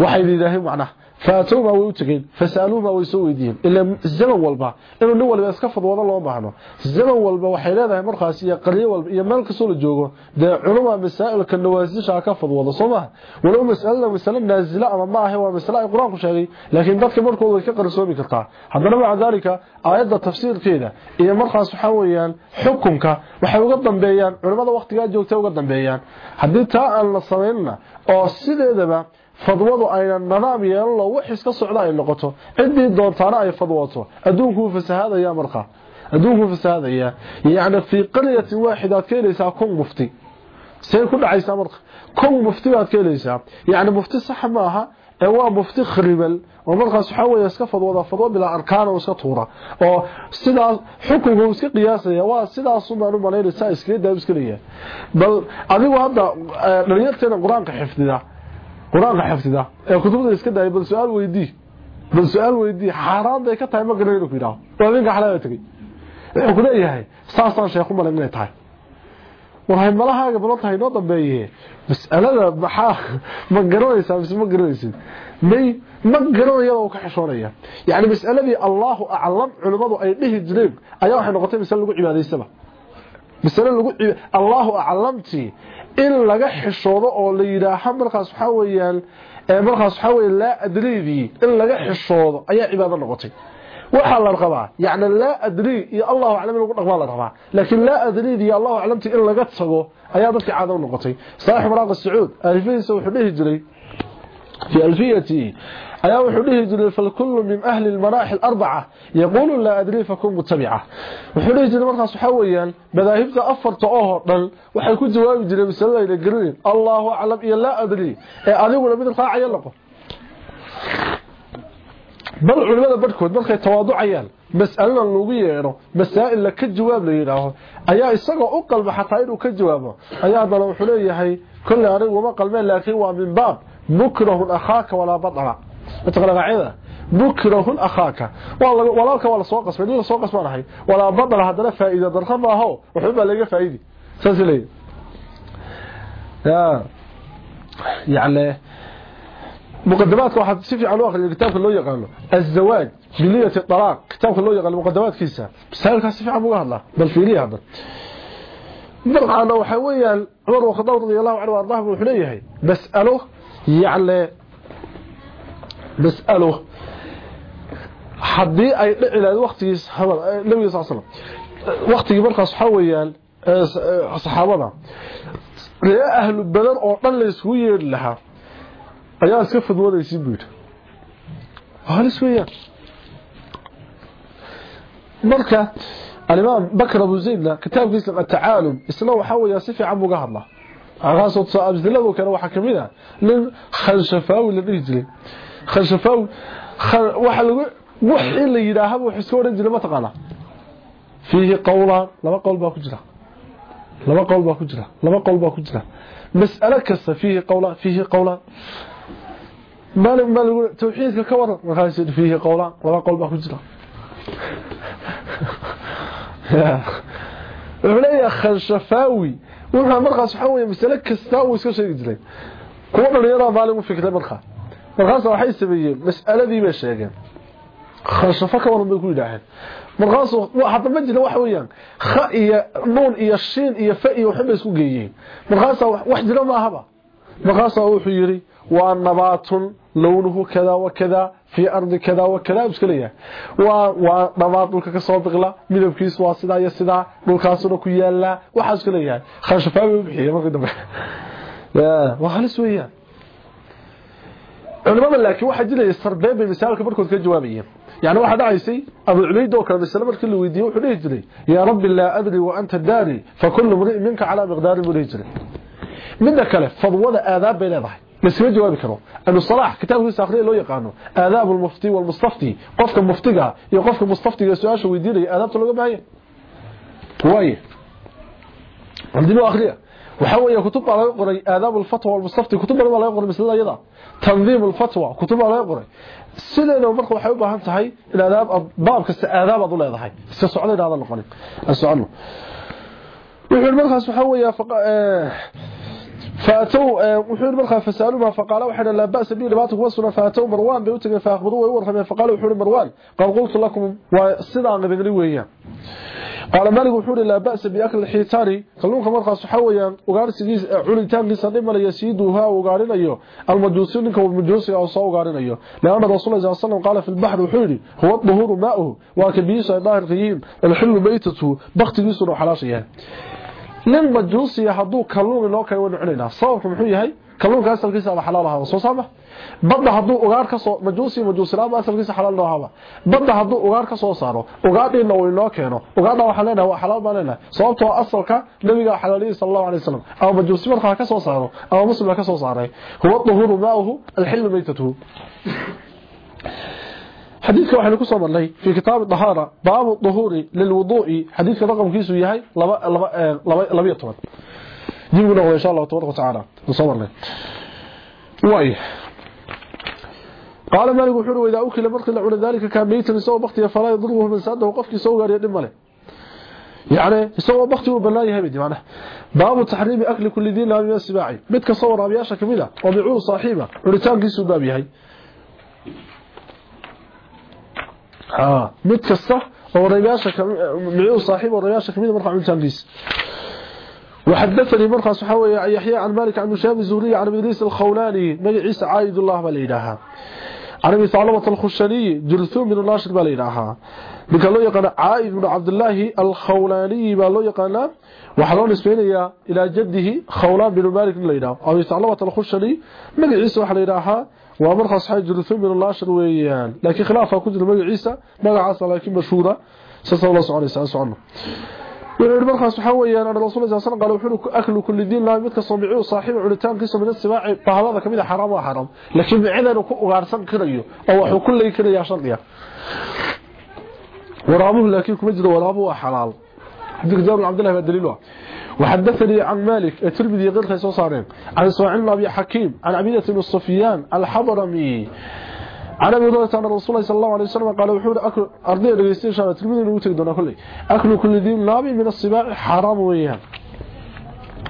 وحي ذي ذاهب معناه. Faatowma way u tageen fasaaluhuma way soo weydiiyeen ila zaman walba inuu nin walba iska fadwado loo baahno zaman walba waxay leedahay markaas iyo qariyo walba iyo meel kastoo la joogo dee culuma masaa'ilka nawaasisha ka fadwado Soomaa walow mas'alada mas'ala naazila ama ma ahay waa mas'ala ay quraanku sheegay laakiin dadka markooda way ka qarsoomi kartaa haddana maca dalika aayadda tafsiirkeeda iyo markaas waxa weeyaan xukunka waxay uga dambeeyaan culimada waqtiga joogta uga dambeeyaan haddii taa aan la sameynna oo sideedaba fadwadu ayna nadaam yeelano wax iska socda ay noqoto cidii doontaana ay fadwato adduunku fasahaadaya markaa adduunku fasahaadaya yani fi qaryatin waaxida keenaysa kun mufti say ku dhacaysaa marka kun mufti baad keenaysaa yani mufti sax maaha ee waa mufti khribal oo markaas waxa weeye iska fadwada fadwa bila arkaan oo iska tuura oo sidaas xukunka uu iska qiyaasaya waa sidaas uma u maleynaysa iska daab iska leeyahay bal adigu hadda dhalinyarteena quraanka xifdida quraanka xifdida ee kutubada iska daayay bal su'aal weydii. Bal su'aal weydii xaraan bay ka tahay ma garanayno ku yiraahdo waa ninka xalaal tagay wuxuu ku leeyahay saasaan sheekhu malan inay tahay. Waxay malahaaga badan tahay noo dambeeyay mas'alada maxaa ma garanaysaa mise ma garanaysid? May ma garanayo oo ka xishoonaya. Yaani mas'aladii Allahu a'lam culimadu ay dhihi jireen ayaa waxay noqotay mas'alo lagu cibaadaysaba mas'alo lagu Allahu a'lamti in laga xishoodo oo la yiraaha markaas waxa weeyaan ee markaas waxa weeyaan la adriidi in laga xishoodo ayaa cibaado noqotay waxa la rabaa yaani la adri iyo Allahu a'lam lagu dhaqmaa la rabaa laakiin la adri iyo Allahu a'lamti in laga tago ayaa dadka caado noqotay saaxiib maraaq sacuud alfiisa wuxuu dhihi jiray في ألفيتي أيام وحده جل فالكل من أهل المراحل الأربعة يقول لا أدري فكن متبعة وحده جل مرخص حويا مذاهبك أفرت أهر وحيكون جواب جل بسلا إلى قرين الله أعلم إيا لا أدري أدري ولا من الخاعة يلقى بل علماء بركود markay tawaaducayaan mas'alada lagu yeero masaa'il la ka jawaab la yiraahdo ayaa isaga u qalba xataa inuu ka jawaabo ayaa dala wuxuu leeyahay kulli arin wama qalmeen laakiin waa min baab bukrahu akhaaka wala badala mataqala qaacida bukrahu akhaaka walaalka wala soo qasbay la soo qasbanahay wala badala hadana faa'iido darqa ma aho wuxuu laga faa'iidi sasilay ya yani مقدمات واحد سيفي عن واخر الكتاب اللي يقانو الزواج بنية الطلاق. كتاب اللي يقانو مقدمات كيسا كان سيفي عن هذا بل في ليه هذا. مرقانا وحويا. عمر وخضار رضي الله عنه وأرضاه وحليه بسأله يعني بسأله بسألو حدي أي إلى وقتي هبل نبي صلى الله عليه وسلم. وقتي برك صحويان صحابنا. يا أهل بدر أو دن ليس ويه لها ايا سفد ودا سيبيت هل سويا بركة الإمام بكر أبو زيد له كتاب في إسلام التعالم. إسلام حويا سفي عم قهرنا على راسه صاحب الذله كان واحد كمينه للخنشفه والذي يجري khanshafaawi waxa lagu wixii la yidhaahaba wax iska odhan jiray mataqaanaa fiihi qowlaan laba qowl baa ku jira laba qowl baa ku jira laba qowl baa ku jira mas'alo kasta fiihi qowlaan fiihi qowlaan maalin baa lagu tawxiidka ka waran markaas fiihi qowlaan laba qowl baa ku jira wuxuu leeyahay khanshafaawi wuxuu markaas waxa weeye mas'alo kasta uu iska sheegi jiray kuwa markaas waxay sameeyeen mas'aladii bay sheegeen. Khanshafo ka waran bay ku yidhaaheen markaas hadda ma jira waxa weeyaan kha iyo nuun iyo shiin iyo fa iyo waxba isku geeyeen. Markaas wax jira ma ahaba markaas wuxuu yiri waa nabaatun lawnuhu kada wa kada fi ardi kada wa kada waa waa nabaat dhulka ka soo biqla midabkiisu waa sidaa iyo sidaa dhulkaasuna ku yaalla waxa iskaliya khashafaa uu bixiyo markii dambe. Waa halis weeyaan أنا ابن بدر لكن واحد جلي سرديب مثالك بركود كجوابيه يعني واحد عايسي ابو العليد وكره مسلمه كل ويديو خليه جلي يا رب لا ادري وانت الداري فكل امرئ منك على مقدار الوليجري من ذا كلف فضوض اداب بلاضه بس في جوابك انه الصلاح كتاب الساخري لو يقانو اداب المفتي والمستفتي قفكم مفتيغا يا قفكم مستفتي سؤال شو يدير ادابته لو باهيه كويس عندي له اخريه waxa weeye kutub baa laga qoray aadaab al-fatwa wal mustafti kutub baa laga qoray misal ayada tanziim al-fatwa kutub baa laga qoray sideena marka waxay u baahan tahay in aadaab baab kasta aadaab aad u leedahay iska socday inaad noqon asocno wuxuu markaas waxa weeye فاتوا وحول مرخا فسالوا ما فقالوا وحنا لا باس به لباتك وصلنا فاتوا مروان بيوتك فاخبروا ورخمه فقالوا وحول مروان قال قلت لكم وسدان غبغلي قال مالك وحول لا باس باكل الحيتان كلونك مرخا سحويان ugaarsigiis cunitaankiisa dhimalaya siiduha ugaarinayo almajuusi ninka majuusi oo soo ugaarinayo laana rasuulullah sallallahu alayhi wasallam qala fil bahr wuxuu huwa dhuhuru ma'uhu wa kabiisa daahir qiyin alhillu baytatu baqtigiisu xalaashiyaa nin majuusi haduu kalluun loo kay wana cunayna sababku muxuu yahay kalluunka asalkiisa waa xalaal ah soo saama badda haduu ugaar ka soo majuusi majuusi laba asalkiisa xalaal loo haba badda haduu ugaar ka soo saaro ugaadhiina uu inoo keeno ugaadha waxa leenahay waa xalaal baan leenahay sababtoo asalka nabiga xalaalihi sallallahu alayhi wasallam ama majuusi markaa ka soo saaro ama muslim ka soo saaray huwa dhuhuru ma'uhu alhillu maytatuhu حديثك waxaan ku soo marnay fi kitab ad-dahara bab ad-dhuhuri lil-wudu'i hadithka raqamkiisu yahay 12 jibna wa insha Allah tabaraka ta'ala soo marnay way قال مالك وحور واذا اكل مرق لعن ذلك كان ميتا سوى بختي فلا يضره من ساده قفكي سو غاري دمله يعني سوى بختي وبلاي هبدي معناه باب تحريم أكل كل ذي لا يسبعي مد كصور ابياشا كميده وبيعوا صاحبه. وريتانكيسو باب yahay ها kasta oo rayaasha micuu saaxiib oo rayaasha kamid markaa cuntaankiis وحدثني مرخص حوي يحيى عن مالك عن شاب الزهري عن ابن الخولاني مجي عيسى عايد الله بليدها عن أبي ثعلبة الخشني جلثوم من الناشر بليدها بك لو يقنا عايد بن عبد الله الخولاني با لو يقنا وحلون اسبينيا إلى جده خولان بن مالك بليدها أبي ثعلبة الخشني مجي عيسى وحليدها ومرخص حاج جلثوم من الناشر ويان. لكن خلافة كجر مجي عيسى مغعاس لكن مشهورة. صلى الله وسلم wuxuu markaas waxa weeyaan aan rasuulka sallallahu alayhi wasallam wuxuu aklu kulli diin la mid ka soomiyo saaxiib culitaankiisa min sibaaci bahalada kamid ah xaraam waa xaraam laakiin ciidan ku ugaarsan karayo oo wuxuu kulli karayaa shardiya waraabuhu laakiin kuma jiro waraabuhu waa xalaal hadii jaabir abdullah baa daliil waa وحدثني عن مالك الترمذي غير خيسو صارين عن اسماعيل بن ابي حكيم عن عبيده بن سفيان الحضرمي ابي هريره أن رسول الله صلى الله عليه وسلم قال وحول أكل ارضي دغيستين شان تلميذ لو تغ دونا كلي أكل كل ذي نابي من السباع حرام ويان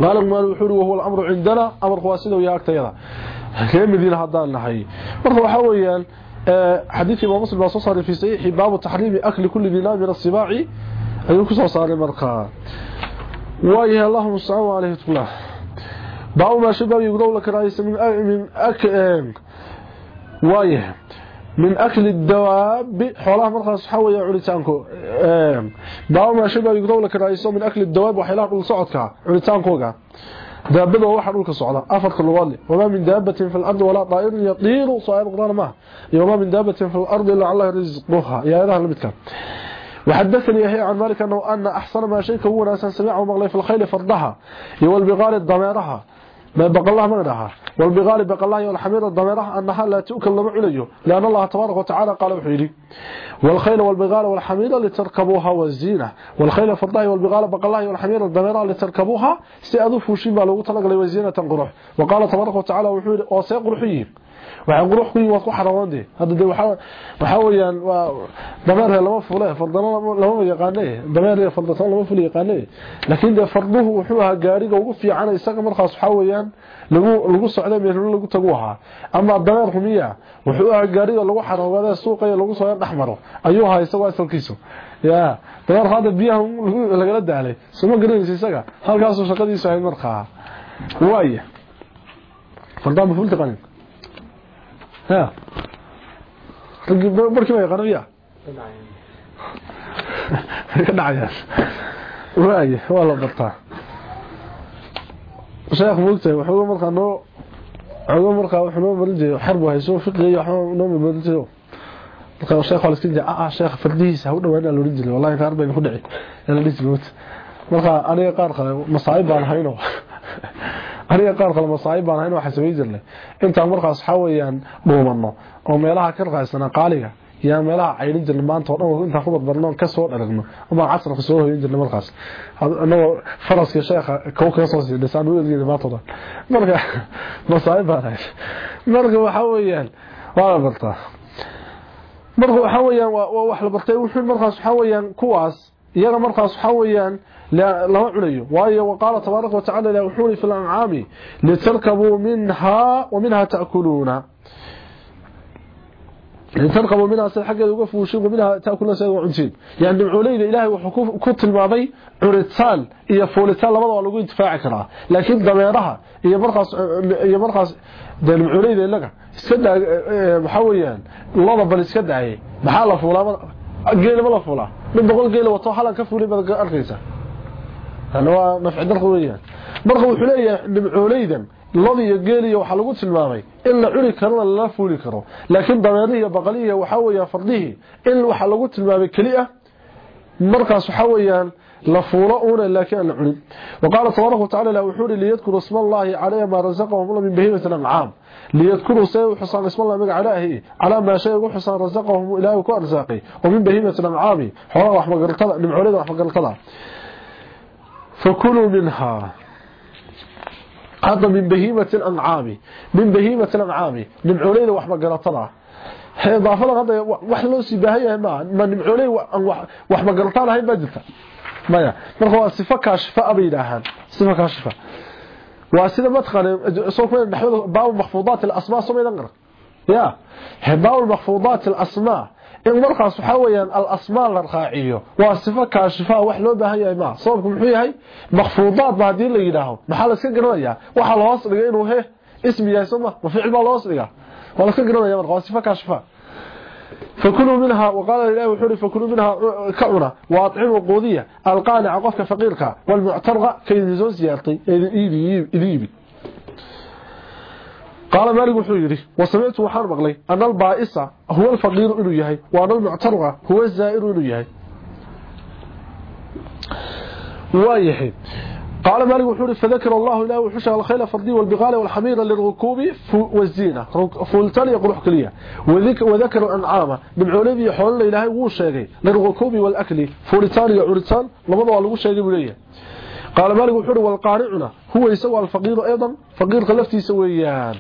قال ما وحول وهو الأمر عندنا أمر خواسيده ويا اكتيدا كلمدين هدان نحي marka waxa weeyaan حديث إمام مسلم saaray fi sahih bab tahrim akl kulli ذي نابي من ayuu ku soo saaray marka waayahay allahumma salli alayhi wa sallam baaw ma shabab yuqdaw lak raayis min min ak waayahay من أكل الدواب حولها مرخص حوية علتانكو باو ما شبه يقضوا لك رئيسو من أكل الدواب وحيلاق الصعودك علتانكو دابده وحا دولك صعدا افر كلوالي وما من دابة في الأرض ولا طائر يطير صائر قران ما. وما من دابة في الأرض إلا الله رزقها. يا هذا لمدك وحدثني يحيى عن مالك أنه أن أحسن ما شيء هو ناس سمعوا مغلي في الخيل فرضها. والبغال الضميرها. ما بقى الله منها والبغال بقى الله والحمير الضميرها انها لا تؤكل لما عليه لأن الله تبارك وتعالى قال وحيدي والخيل والبغال والحمير لتركبوها والزينة. والخيل فرضها والبغال بقى الله والحمير الضميرها لتركبوها فوشين با لو تلقى وزينة قروح وقال تبارك وتعالى وحيدي أو waxaan qurux ku waa ku xaramoon dee. Hadda waxa waxa weeyaan waa dameer lama fule fardana lama yaqaanay dameer fardana lama fule yaqaanay laakiin dee farduhu wuxuu ahaa gaariga ugu fiican isaga markaas waxa weeyaan lagu lagu socdo meel lagu tago wahaa ama dameer rumiya wuxuu ahaa gaariga lagu xaramoon suuqa lagu soo dhaxmaro ayuu ahaa isaga asalkiisu yaa dameer hada biyaha laga daalay. Suma garanaysa isaga? Halkaas shaqadiisa ay markaa. Waaya fardana fulta ها رجل بركي ما يقرب يا dhacayaan waaye waa la bartaa sheekh moogtahay wuxuu markaa noo xogo markaa wuxuu noo marin jiray xarbu hayso fiqiyo waxba noo marin jiray markaa sheekh waa iska jaa ah sheekh fardihiisa u dhawaana loo jiray wallahi qaar bay ku dhici ila dhis moot markaa aniga qaar kale masaa'ib baan hayno aniga qaar kale masaa'ib baan hayno waxa sameey jirnay inta markaas waxa weeyaan oo meelaha ka qaysana qaaliga yaa meelaha cayrin jirnay maanta oo dhan inta ku barbarno ka soo dhalagno. Ama casarka soo hoyin jirnay markaas. Anagoo faraska sheekha kow ka soo sii dhisaan uu eegay maanta marka masaa'ib baan hayno marka waxa weeyaan waa bartaa. Marka waxa weeyaan waa wax la bartay. Wuxuu markaas waxa kuwaas iyaga markaas waxa لا لما عليه وهي وقال تبارك وتعالى لا وحول في الأنعام لتركبوا منها ومنها تأكلون. لتركبوا منها سحقه وفوشين ومنها تأكلون سيد وعنتين يعني العليل إلهي وحكوف الماضي عرتسان هي فولتال لبدا لو انتفاع كرا لكن دميرها هي مرخص هي مرخص دال العليل لغا سدا إيه، محويان لبد بل سدا هي إيه. محل فولا geel ma la fuula dad boqol geel wato halanka fuulay baad arkaysaa arkaysaa waa nafci darqa weeyaan marka wuxuu leeyahay nimcooleydan laba iyo geeliya waxaa lagu tilmaamay in la cuni karona lala fuuli karo laakiin dameerihii iyo baqalihii waxaa weeyaan fardihii in waxaa lagu tilmaamay keli ah markaas waxaa weeyaan la fuulo uuna laakiin aan la cunin waqaala tabaaraka watacaala la wuxuu yidhi liyadkuruu isma allahi calaa maa rasaqahum min bahiimati ancaam liyadkuruu say u xusaan isma allahi magaca ilaahi calaa maa shay ugu xusaan rasaqahum ilaahi ku arsaaqay oo min bahiimati ancaami xoolaha wax magartada nimcoolada wax magartada فكلوا منها. هذا من بهيمة الأنعام من بهيمة الأنعام. نمعولين وحما قلطنا إضافة هذا وحلو سيباهية ما. ما نمعولين وحما قلطنا هاي مجلسة مايا مرخوا صفة كاشفة أبيناها صفة كاشفة. وأسيدة مدخل سوف نحو باو مخفوضات الأسماء سوف ينقر يا. باو المخفوضات الأسماء. In markaas waxa weeyaan al asmaa la raaciyo waa sifo kaashifa wax loo baahan yahay ma sababku muxuu yahay makhfuudaad baa hadii la yiraahdo maxaa la iska garanayaa waxa la hoos dhigay inuu he ismi yahay soma ma ficil baa la hoos dhigaa waa la iska garanayaa markaa sifo kaashifa فكلوا منها وقال الله وحوري فكلوا منها كعنا واطعموا قودية القانع قفك فقيرك والمعترغ كي يزون زيارتي إذي إذي قال مالك وحو يري وسمعت وحان مقلي أن البائس هو الفقير إنو يهي وأن المعترغ هو الزائر إنو يهي. وايحي قال مالك وحوري فذكر الله إله وحشى الخيل فردي والبغال والحمير للركوب والزينة. فولتان يقول حكلية وذكر أنعام من علمي حول إلهي وشيغي للركوب والأكل. فولتان يعرتان لماذا لغو شيغي بليه قال مالك وحوري والقارعنا هو يسوى الفقير أيضا. فقير قلفتي سويان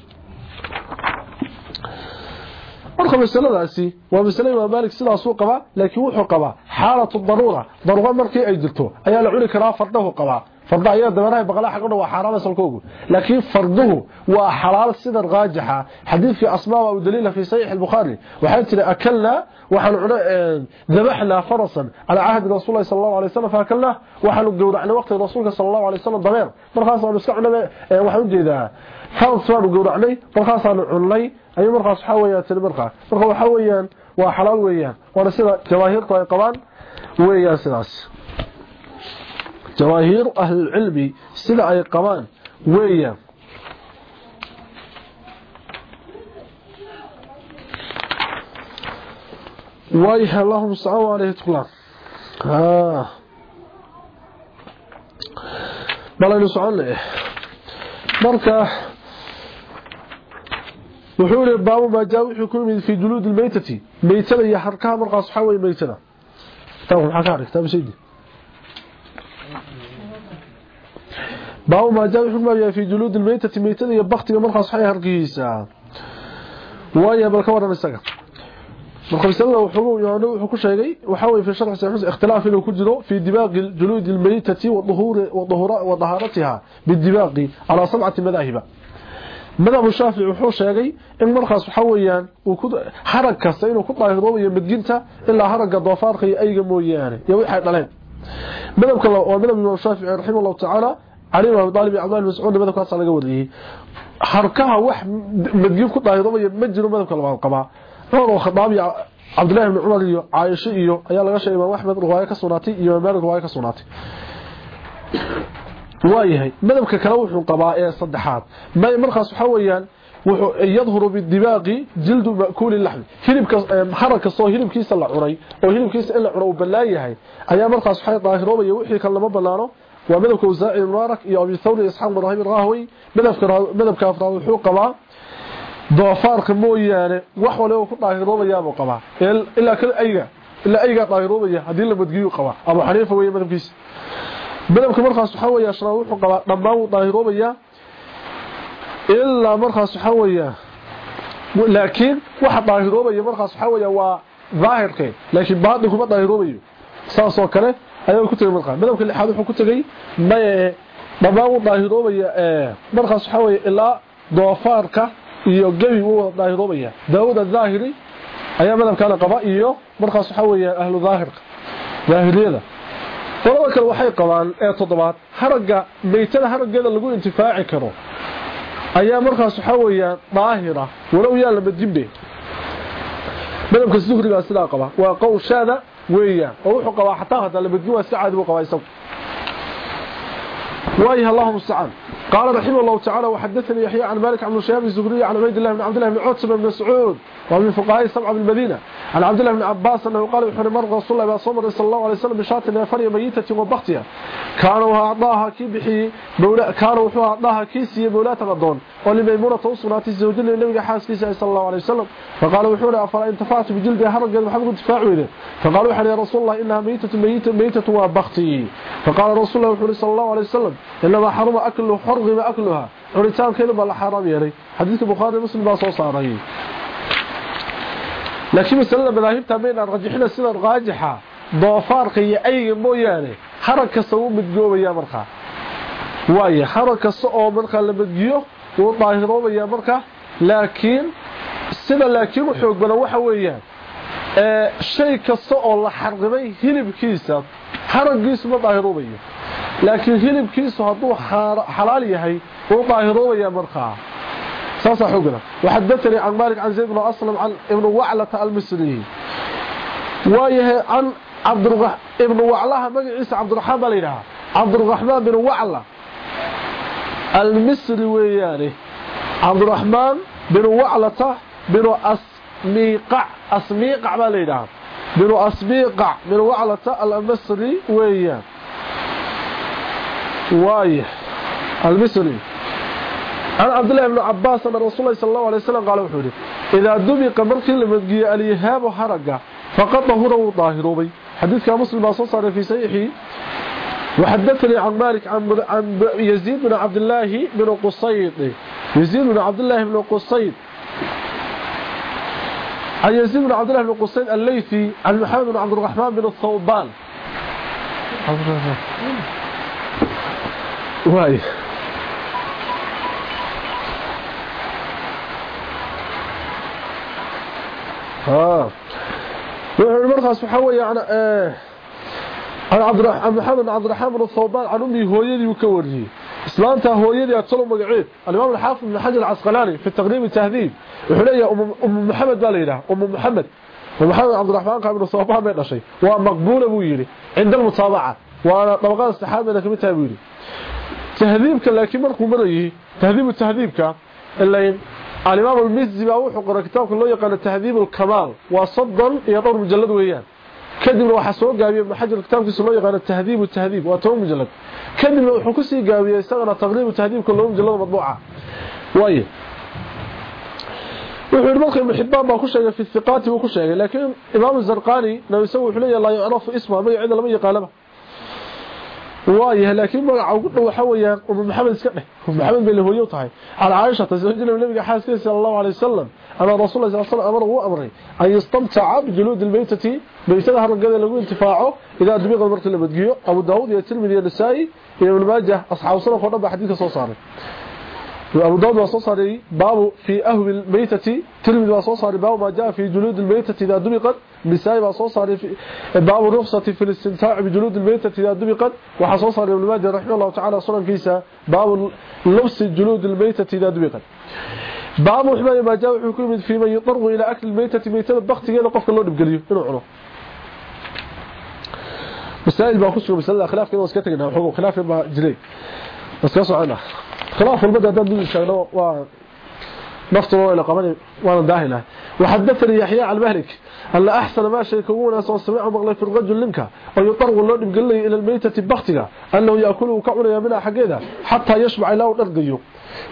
ورخ مسألة أسي ومسألة مبالك سلا سوقها لكن هو حقها حالة الضرورة. ضرورة مركي أجلته أي العلك را فرده قبها فرده أيها الدمراه بغلاء حقنا وحرام سلكوه لكن فرده وحلال سيد الغاجحة حديث في أصماء ودليل في صحيح البخاري. وحيث أكلنا وحن آه، ذبحنا فرصا على عهد رسول الله صلى الله عليه وسلم فأكلنا وحن قودعنا وقت رسول الله صلى الله عليه وسلم ضمير. مرخاصة ومسكعنا آه، وحن قودعنا خلص وانو قول علي مرخاص انو علي أي مرخاص حوياه تلي مرخاص مرخاص حوياه وحلال وياه. وأنا سيدا جواهير طيقبان وياه سيداس جواهير أهل العلمي سيدا أي قبان وياه. وايها اللهم صعوا عليه تقلان آه. بلا نسعون لئه مركه وحول الباب ما جاء وحكم في جلود الميتة. ميتة هي حركه مرق اصحى وهي ميته تاو عليك. تاو سيدي. باو ما جاء وحكم في جلود الميتة. ميتة هي بخت مرق اصحى حركيسا وهي بالكبر مسك مخبسل له وحو يونو وحو كشيغي وحو في شرح سيحس اختلاف له كجرو في دباغ جلود الميتة وظهور وظهرها وظهارتها بالدباغ على سبعة مذاهب. madhabu shaafici wuxuu sheegay in markaas waxa weeyaan uu ku harag kasta inuu ku daahiroobayo madginta ilaa haraga doofaarka ayga mooyaane. Iyo waxay dhaleen. Madhabka oo madhab imaam shaafici raximahullahu tacaala ibn talib iyo cabdullah ibn kaas laga wadiyay harkaha wax madgin ku daahiroobayo ma jiro madhabka labaad qabaa. Cumar oo khadaab iyo cabdullah ibn cumar iyo caaisha iyo ayaa laga sheegay imaam axmed riwaayo ka sugnaatay iyo imaam malik ka sugnaatay waayahay. Madabka kale wuxuu qabaa ee saddexaad. Markaas waxa weeyaan yadhuru bidibaaqi jildu makuuli laxmi hilibka xarar kastoo hilibkiisa la curay oo hilibkiisa in la curo uu ayaa markaas waxay daahiroobaya wixii kale lama bannaano waa madabka wasaaci mubaarak iyo abi thawr isxaaq ibraahim rahwi madabka afraad wuxuu qabaa doofaarka mooyaane. Wax waliba ku dhaahiroobayaabuu qabaa. Ilaa kale ayga ilaa aygaa dhaahiroobaya haddii la madgiyu qabaa. Abu xaniifa weeye madabkiisa madhabka markaas waxa weeyaa shara wuxuu qabaa dhammaan uu daahiroobayaa ilaa markaas waxa weeyaa laakiin waxa daahiroobaya markaas waxa weeyaa waa daahirkee laakiin baadin kuma daahiroobayo. Saas oo kale ayaa ku tagay markaa. Madhabka lixaad wuxuu ku tagay maye dhammaan u daahiroobaya markaas waxa weeye ilaa doofaarka iyo gebi uu wada daahiroobaya daawud adhaahiri ayaa madhabkana qaba iyo markaas waxa weeye ahlu daahirka daahiriyada qolada kale waxay qabaan ee toddobaad haragga meytada haraggeeda lagu intifaaci karo ayaa markaas waxa weeyaan daahira walow yaa lama dimbe madhabka zuhrigaa sidaa qaba waa qowshaada weeyaan oo wuxuu qabaa xataa hadaa lama dimbe waa iska caadi buu qabaa isagu وايه الله المستعان قال رحمه الله تعالى وحدثني يحيى عن مالك عن شهاب الزهري عن عبيد الله بن عبد الله بن عتبة مسعود ومن فقهاء السبعة بالمدينة. عن عبد الله بن عباس أنه قال وحر رسول الله صلى الله عليه وسلم بشات نافر ميتة وبختها. كانوا أعطاها كي بحي مولا كانوا وحوا أعطاها كيسي مولا تغضون. ولميمونة وصنات الزوج اللي النبي حاس كيسي صلى الله عليه وسلم. فقالوا وحونا أفلا انتفعت بجلد هرق محمد انتفاعوا إذا فقالوا وحر يا رسول الله إنها ميتة ميتة ميتة وبختي. فقال رسول الله وحر صلى الله عليه وسلم إنما حرم أكله حرم أكلها. عريتان كذا بلا حرام يلي حديث البخاري مسلم با saaray laakiin masalada madaahibta bayna rajixina sida raajixa doofaarka iyo ayga mooyaane harag kasta uu midgoobaya markaa waaye harag kasta oo markaa la midgiyo uu daahiroobaya markaa laakiin sida laakiin xoog badan waxa weeyaan ee shay kasta oo la xarrimay hilibkiisa haragiisu ma daahiroobayo. Laakiin hilibkiisu hadduu xalaal yahay uu daahiroobaya markaa ساسا حقنا. وحدثني عن مالك عن زيد بن أسلم عن ابن وعلة المصري ويه عن عبد الرحمن ابن وعلها مجلس عبد الرحمن بلينها عبد الرحمن بن وعلة. المصري وياني. عبد الرحمن بن وعلة بن أسميقع أسميقع بلينها بن أسميقع بن وعلة المصري ويان وايه المصري. عن عبد الله بن عباس أن رسول الله صلى الله عليه وسلم قال وحوله إذا دبق مركي لمدقي اليهاب حرقا فقد ظهره ظاهره بي. حديث كان مسلم صار في سيحي وحدثني عن مالك عن, عن يزيد بن عبد الله بن قصيد يزيد بن عبد الله بن قصيد عن يزيد بن عبد الله بن قصيد الليثي عن محمد بن عبد الرحمن بن الثوبان. واي. ها. وهر مرخا سحوي يعني آه أنا عبد الرحمن محمد عبد الرحمن الصوبان عن أمي هويدي وكوري اسلامتا هويدي اتصلوا مقعيد. الإمام الحافظ بن حجر العسقلاني في التقديم التهذيب وحليا ام محمد قال لها أم محمد. أم محمد عبد الرحمن قال الصوبان بين شيء ومقبول ابو يري عند المتابعه وأنا طبقه الصحابه لكن متابعي تهذيبك لكن مرقوم بريه تهذيب التهذيبك إلا الإمام المزي بقى وحو قرأ كتابك اللي يقال تهذيب الكمال وصدن يدور مجلد ويان. كدب لو حسوه قابي ابن حجر كتابك اللي يقال التهذيب والتهذيب واتو مجلد. كدب لو حكسي قابي يستغنى تغريب التهذيب كله مجلد مطبوعة. وايه wuxuu markay muhibbaan baa ku sheegay fi thiqati uu ku sheegay laakiin imaam az-zarqani nabi sawu wuxuu leeyahay la yarafu isma magaceeda lama yaqaanaba وايه لكن ما عقده وحويا أبو محمد اسكده محمد بن الهويه طه على عائشة زوج النبي حاسس صلى الله عليه وسلم أنا رسول الله صلى الله عليه وسلم أمر هو أمر اي استمتع بجلود البيته بيشده رقده لو انتفاعه. إذا دبي قبرت لبدقيه أبو داوود يا تلميذ يا نسائي يا ابن ماجه أصحاب السنة قد حديثه سو صار أبو داود وصوصاري باب في أهو الميتة. تلمذ وصوصاري باب ما جاء في جلود الميتة إذا دبقت نسائي وصوصاري في باب الرخصة في الاستمتاع بجلود الميتة إذا دبقت وحصوصاري ابن ماجه رحمه الله تعالى صنع كيسا باب لبس جلود الميتة إذا دبقت باب حماية ما جاء حكومة في من يضطر إلى أكل الميتة ميتة البخت إذا قفك الله نبقليه إنه عنه مسائل ما خصوا مسألة خلاف كده وسكتك حكم خلاف ما جلي. بس كاسو عنه خلاف المدى ده دون شغله و نفطر إلى قبل وأنا داهله وحدثني يحيى على المهلك أن أحسن ما شيكون أسوى سمعه مغلي في الرجل لنك ويطر والله نبقل لي إلى الميتة بختها أنه يأكله كعنا منها حقيدة حتى يشبع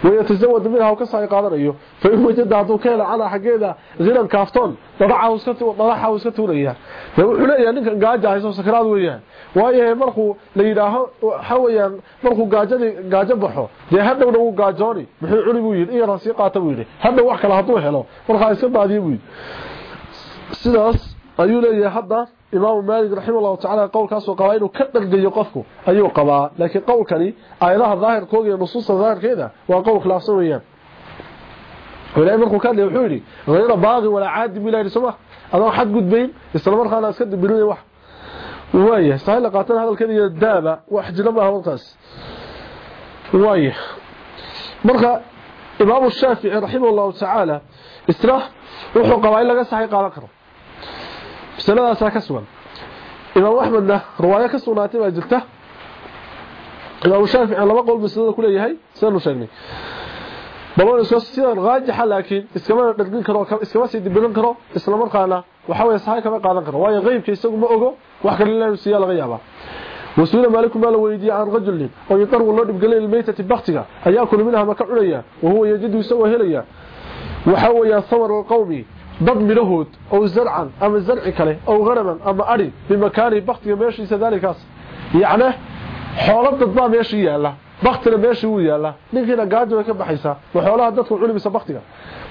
wayatazawad minha uu ka soo qaadanayo. Fa in wajada hadduu ka helo calaa xaggeeda hiran kaaftoon dhadaxa uu iska tuuraya. Dee wuxuu leeyahay ninkan gaaja hayso sakaraad weeyaan. Waayahay markuu la yidhaaho waxa weeyaan markuu gaajadii gaajo baxo dee hadhowna wuu gaajooni. Muxuu cuni buu yidhi in yaraan sii qaata buu yidhi. Hadhow wax kale hadduu helo markaa iska baadiye buu yidhi. Sidaas ayuu leeyahay hadda imaamu maalik raximahullahu tacaala qowlkaasoo qabaa inuu ka dhargayo qofku ayuu qabaa laakiin qowlkani aayadaha daahirkooga iyo nusuusta daahirkeeda waa qowl khilaafsan weeyaan ilaahay markuu ka hadlay wuxuu yidhi hayra baaqi walaa caadi bu ilahi soma adoo xad gudbayn isla markaana iska dibirinayn wax waaya sahay la qaatana hadalkeeda iyo daaba wax jira maaha markaas waaya marka imaamu shaafici raximahullahu tacaala isna wuxuu qabaa in laga saxay qaadan karo masaladaasaa ka sugan. Imaamu axmedna riwaayo ka sugnaatay baa jirta. Imaamu shaafici laba qowl masalada ku leeyahay sidanu sheegnay. Balon sida raajixa laakiin iskama dhaqin karo iskama sii dibiran karo isla markaana waxa weeye sahay kama qaadan karo. Waayo qeybka isagu ma ogo wax kale ilaahay siya laga yaaba wasuula maalikum ma la weydiiyay aan rajulin oo yaqarbu loo dhibgalay ilmaytati baktiga ayaa minha ma ka cunaya oo yajidu isagoo helaya. Waxa weeye samar qawmi zarci kale oo garaman ama ari bimakaani baktiga meeshiisa dalikaas yacni xoolo dad baa meeshii yaala baktina meeshii wuu yaala ninkiina gaajo way ka baxaysaa waxoolaha dadku culimisa baktiga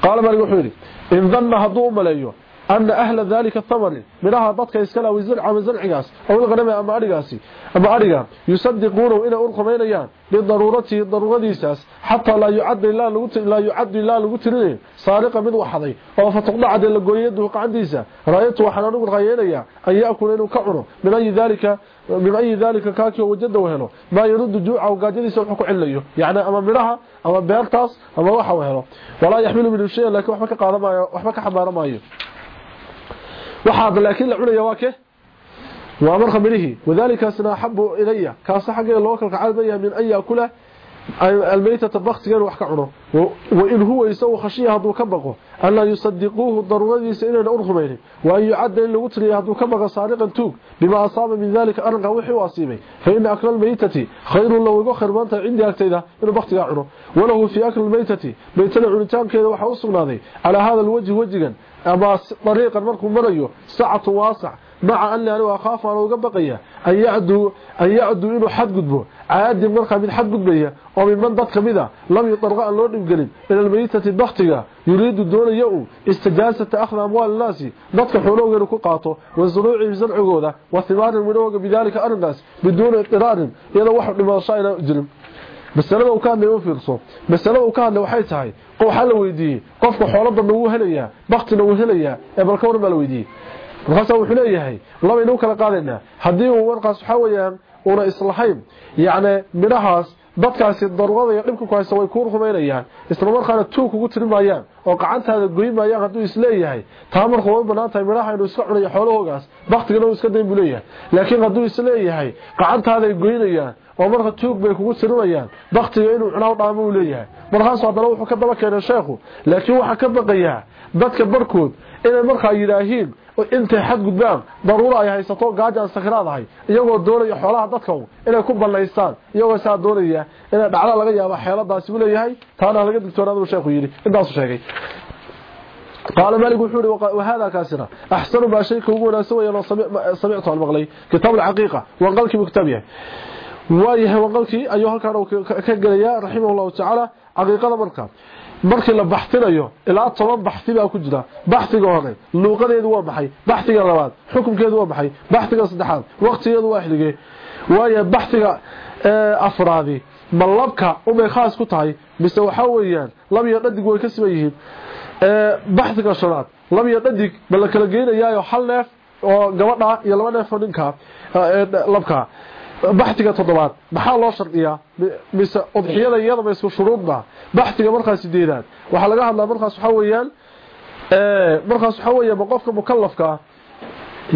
qaala maalik wuxuu yidhi in danna hadduu u maleeyo أن أهل ذلك الثمر منها ضدك إسكالا وزرع وزرعكاس أو الغنم أما أرقاسي أما أرقا. يصدقونه إلى أرقمين أيان لضرورته ضرورة ديساس حتى لا يعد الله لا يعد الله لغترين سارقا من وحضي أو فتقضع عدل لقويده قعن ديسا رأيته وحنانه الغيين أن يأكل إنه كعره. من أي ذلك من أي ذلك كاكي وجده وهنه ما يرد جوعه وقاجديسا وحكو عليه يعني أما مرها أما بيرتاس أما وحا وهنه ولا يحمل من الشيء لكن وحبك ما وحبك حبار ما يو marka mirihi wadalika sana habu ilayya kaas xaqay loo kala calbaya min ay yakula almaytata baqtigan wax ka cuno wa in huwa isaw khashiya hadu ka baqo alla yusaddiquhu daruradiisa inay urhumaynin wa ay yu'adda in lagu tiriyo hadu ka baqo saariqan tuug bima asaba min dhalika arqa wixii waasibay fa in akla almaytati khayrun law igu kharbanta cindi agtayda inuu baqtiga cuno walahu fi akli almaytati baytada cunitaankeeda waxa u sugnaaday ala hada alwajh ama dariiqan markuu marayo sacatu waasac maca ani anigu akhaafu aan uga baqaya an yacduu inuu xadgudbo caadin markaa mid xadgudbaya oo minman dad ka mid a lam yudarqa aan loo dhibgelin ila almeytati baktiga yuriidu doonaya uu istijaasata akhda amwaali naasi dadka xoolahooga inuu ku qaato wa suruucihim sarcigooda wa himaarin midhooga bidaalika arinkaas biduuni idiraarin iyadoo wax dhimasho ayna jirin masalada uu ka hadlay u fiirso masalada uu ka hadlay waxay tahay marka waxaa la weydiiyey qofka xoolo dambe wuu helayaa baktina wuu helayaa ee balka ka baa la weydiiyey. Markaasaa wuxuu leeyahay labaynu kala qaadaynaa haddii uu warkaas waxaa weyaan una islahayn yacni midhahaas dadkaasi daruurada iyo dhibka ku haysta way kuu rumaynayaan isla markaana tuug kugu tiri maayaan oo gacantaada goy maayaan hadduu is leeyahay taa markuu way bannaan tahay midhaha inuu iska cunayo xoolahoogaas baktigana uu iska dayn buu leeyahay. Laakiin hadduu is leeyahay gacantaaday goynayaan oo marka tuug bay kugu tirinayaan baktiga inuu cunaa dhaamo uu leeyahay markaas haddana wuxuu ka daba keenay sheekhu laakiin waxa ka baqayaa dadka barkood inay markaa yidhaahiin intay xad gudbaan daruura ay haysato gaajaan sakraadahay iyagoo doonaya xoolaha dadka inay ku banaystaan iyagoo saa doonaya inay dhacda laga yaabo xeeladaasi uu leeyahay taana laga digtoonaadu sheekhu yiri intaas sheegay قال مالك وحوري وهذا كاسرة أحسن ما شيء كوغونا سوى لو سمعته المغلي كتاب العقيقة وانقلك مكتبه waayahay waqalkii ayuu halkaan ka gelaya raximahullahu tacaala caqiiqada markaa markii la baxtinayo ilaa toban baxti baa ku jira. Baxtiga hore luuqadeedu waa maxay baxtiga labaad xukunkeedu waa maxay baxtiga saddexaad waqtigeedu waa xilligee waayo baxtiga afraadi? Ma labka umay khaas ku tahay? Mise waxaa weeyaan lab iyo dhadig way ka siman yihiin. Baxtiga shanaad lab iyo dhadig ma la kala geynayaayo hal neef oo gabadha iyo laba neef oo ninka labka baxtiga toddobaad. Maxaa loo shardiyaa? Mise udxiyada iyadaba isku shuruudba baxtiga markaas sideedaad waxaa laga hadlaa markaas waxaa weeyaan markaas waxaa weeya ma qofka mukallafka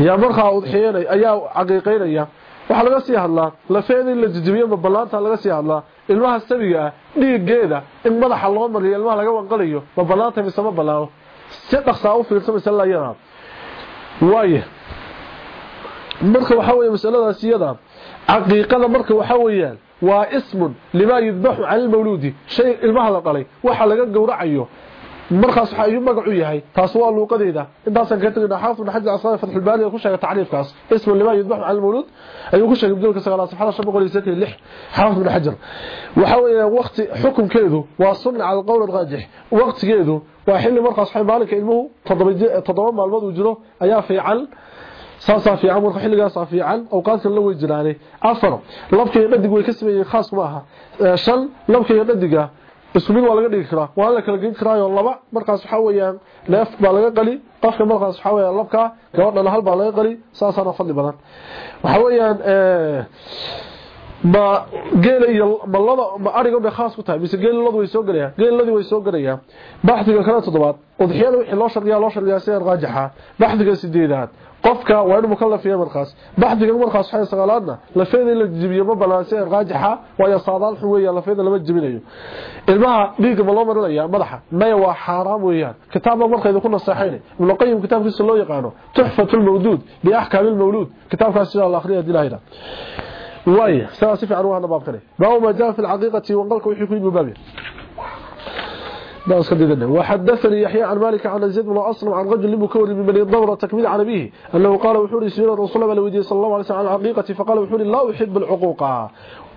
yaa markaa udxiyanay ayaa caqiiqeynaya waxaa laga sii hadlaa lafeeda in la jijibiyo ma ballaanta laga sii hadlaa ilmaha sabiga ah dhiigeeda in madaxa loo mariyo ilmaha laga wanqalayo ma ballaanta mise ma si dhaqsaa u fiirsa mise layada waaye marka waxaa weeye masaladaas iyada caqiiqada marka waxa weeyaan waa ismun lima yudbaxu cala almawluudi shay ilmaha la dhalay waxa laga gowracayo markaas waxa ayuu magacu yahay taas waa luuqadeeda intaasan ka tagay xaafid ibn xajar asqaaf fathul baari ku sheegay tacriifkaas ismu lima yudbax al mawlud ayuu ku sheegay bidalka sagaalaad saxada shan boqol iyo saddex lix xaafid ibn xajar waxa weeye waqti xukunkeedu waa sunna al qawl raajix waqtigeedu waa xilli markaas waxay maalinka ilmuhu toddoba maalmood uu jiro ayaa fiican saasaa fiican marka xilligaas fiican. Awqaadkan la way jiraanay afar labkii dhadig way ka sameeyeen khaas ma aha. Shan labkii dhadiga isku mid waa laga dhigi karaa. Waa la kala geyn karaayo laba markaas waxa weeyaan neef baa laga qali qofka markaas waxa weeyaan labka gabadhana hal baa laga qali saasaana fadli badan. Waxa weeyaan ma geela iyo malada ma ariga bay khaas ku tahay mise geeladu way soo galayaan geeladu way soo galayaan. Baxdiga kala toddobaad udxiyada wixii loo shardiyaa loo shardiyaa si raajixa baxdiga sideedaad qofka waa inuu mukallaf yahay markaas baxdiga markaas waxay sagaalaadna lafeeda la jibiyo ma balaasay raajixa waa saadaal xun weeyaan lafeeda lama jibinayo ilmaha dhiiga ma loo marinaya madaxa maya waa xaraam weeyaan kitaabka markayda ku nasaxaynay ibn qayyim kitaabkiisa loo yaqaano tuhfatul mawdud bi ahkamil mawlud kitaabkaas sida la akhriyo dilaahida واي سوا سفي عن واحد باب كره باو ما جاء في الحقيقة وانقلك وحي كل بابه ناس كديدنا وحدثني يحيى عن مالك عن زيد بن اصلم عن رجل مكور من بني الضمرة تكميل عن ابيه أنه قال وحوري سيدنا الرسول الله صلى الله عليه وسلم عن الحقيقة فقال وحوري لا أحب العقوق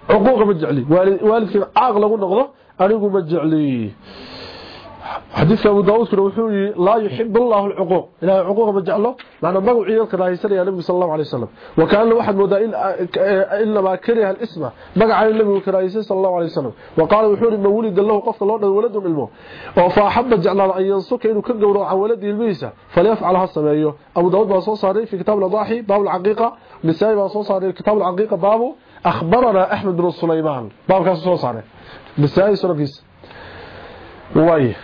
عقوق مجعلي. والدك عاق لو نقضه انيغو مجعلي. حديث أبو داود كنا وحوري لا يحب الله العقوق. إلى عقوق ما جعله لأنه مقع عيالك راهيسان يا نبي صلى الله عليه وسلم. وكأن واحد مودا إلا ما كره الاسم مقع عيال النبي صلى الله عليه وسلم. وقال وحوري ما ولد له قفل الله ولد منه وفأحب جعله ينصك إنه كقورو عن ولده الميسة. فليفعلها السمايه أبو داود بأصول صاري في كتاب الأضاحي باب العقيقة. نسائي بأصول صاري كتاب العقيقة بابه أخبرنا أحمد بن سليمان. باب كان صول صاري. نسائي سنفيس وايه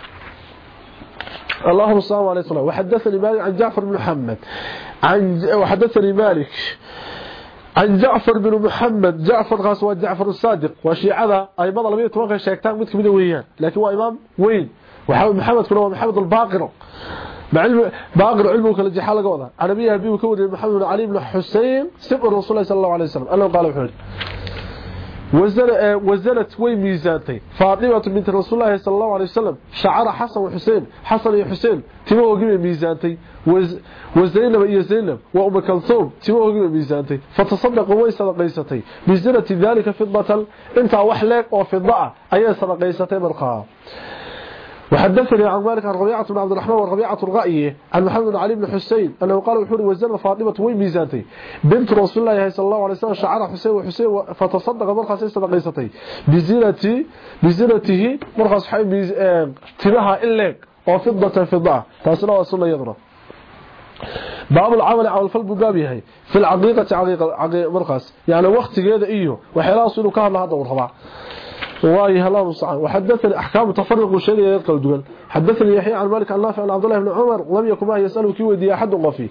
اللهم صل على سيدنا وحدثني مالك عن جعفر بن محمد. عن وحدثني مالك عن جعفر بن محمد. جعفر خاص جعفر الصادق. وشيعة اي مضى لم يتوقع شيكتان مد كميده ويان. لكن هو إمام وين؟ وحاول محمد كنا محمد الباقر. مع علم باقر علمه كلا جحا ودا عربيه بي كوري محمد علي بن حسين سب الرسول الله صلى الله عليه وسلم. أنه قال وحول وزنت وي ميزانتي فاطمة بنت رسول الله صلى الله عليه وسلم شعر حسن وحسين حسن وحسين تيمو وغي ميزانتي وزينب iyo زينب وأم كلثوم تيمو وغي ميزانتي فتصدق وي صدقيستي. بزنة ذلك فضة انت wax leeg oo fidda ayay sadaqaysatay markaa وحدثني عن مالك عن ربيعة بن عبد الرحمن وربيعة الرأي عن محمد بن علي بن حسين أنه قال وحوري وزن فاطمة وين ميزانتي؟ بنت رسول الله صلى الله عليه وسلم شعر حسين وحسين فتصدق مرخص صدقيستي بزينتي بزينته مرخص حي ميز... تبها إليك وفضة فضة تاسنا وصلنا يضرب. باب العمل على الفلب بابيه في العقيقة عقيقة, مرخص. يعني وقت إيوه. وحيلا صلوا كهر لهذا ورهبا واي الله المستعان وحدثني احكام تفرق وشيء يقل دول حدثني يحيى عن مالك عن نافع عن عبد الله بن عمر. لم يكن ما يسأله كي ودي أحد قفي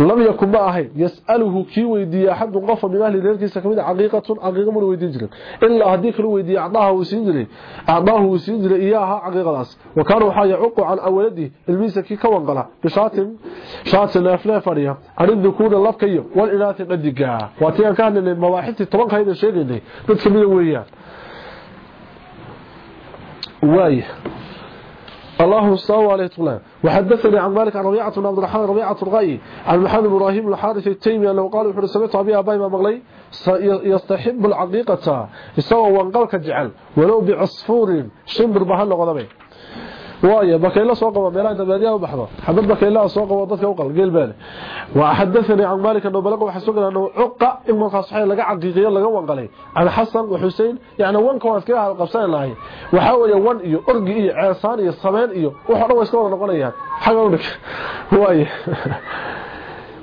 لم يكن ما اهي يسأله كي ودي أحد قف من أهل ديركيسا كميد حقيقه حقيقه من ويدين جيرين إلا هدي كل ودي اعضاه وسين جيري اعضاه وسين جيري اياها حقيقه وكان وحا يعق عن اولدي الميسا كي كونقلا بشاتم شات نافلة فريا. عن الذكور لفكيو والإناث قدقا واتيان كان المواحد 10 هيدا شيغني دد كميد ويان واي. اللهم صل عليه وسلم وحدثني عن مالك عن ربيعة بن عبد الرحمن ربيعة الغي عن محمد بن إبراهيم الحارث التيمي أنه قال وحر سمعت أبي ابي مغلي يستحب العقيقة. يسوى وانقلك جعل ولو بعصفور شمبر بهل قدمي وايا بكيله سو قبا ميلها دباديه وبخدا حدد بكيله سو قبا ددك وقال جيل بال وأحدثني عن مالك أنه بلغ وحسوق انه عقة ان مخصحي لغا عقيقية لغا وانقلي عن حسن وحسين يعني وان كان اسكي حال قبسان لاهي وها ويا وان اي اورغي اي عيسان اي سمن اي وخدوا اسكو نقنيا حقا ودك وايا.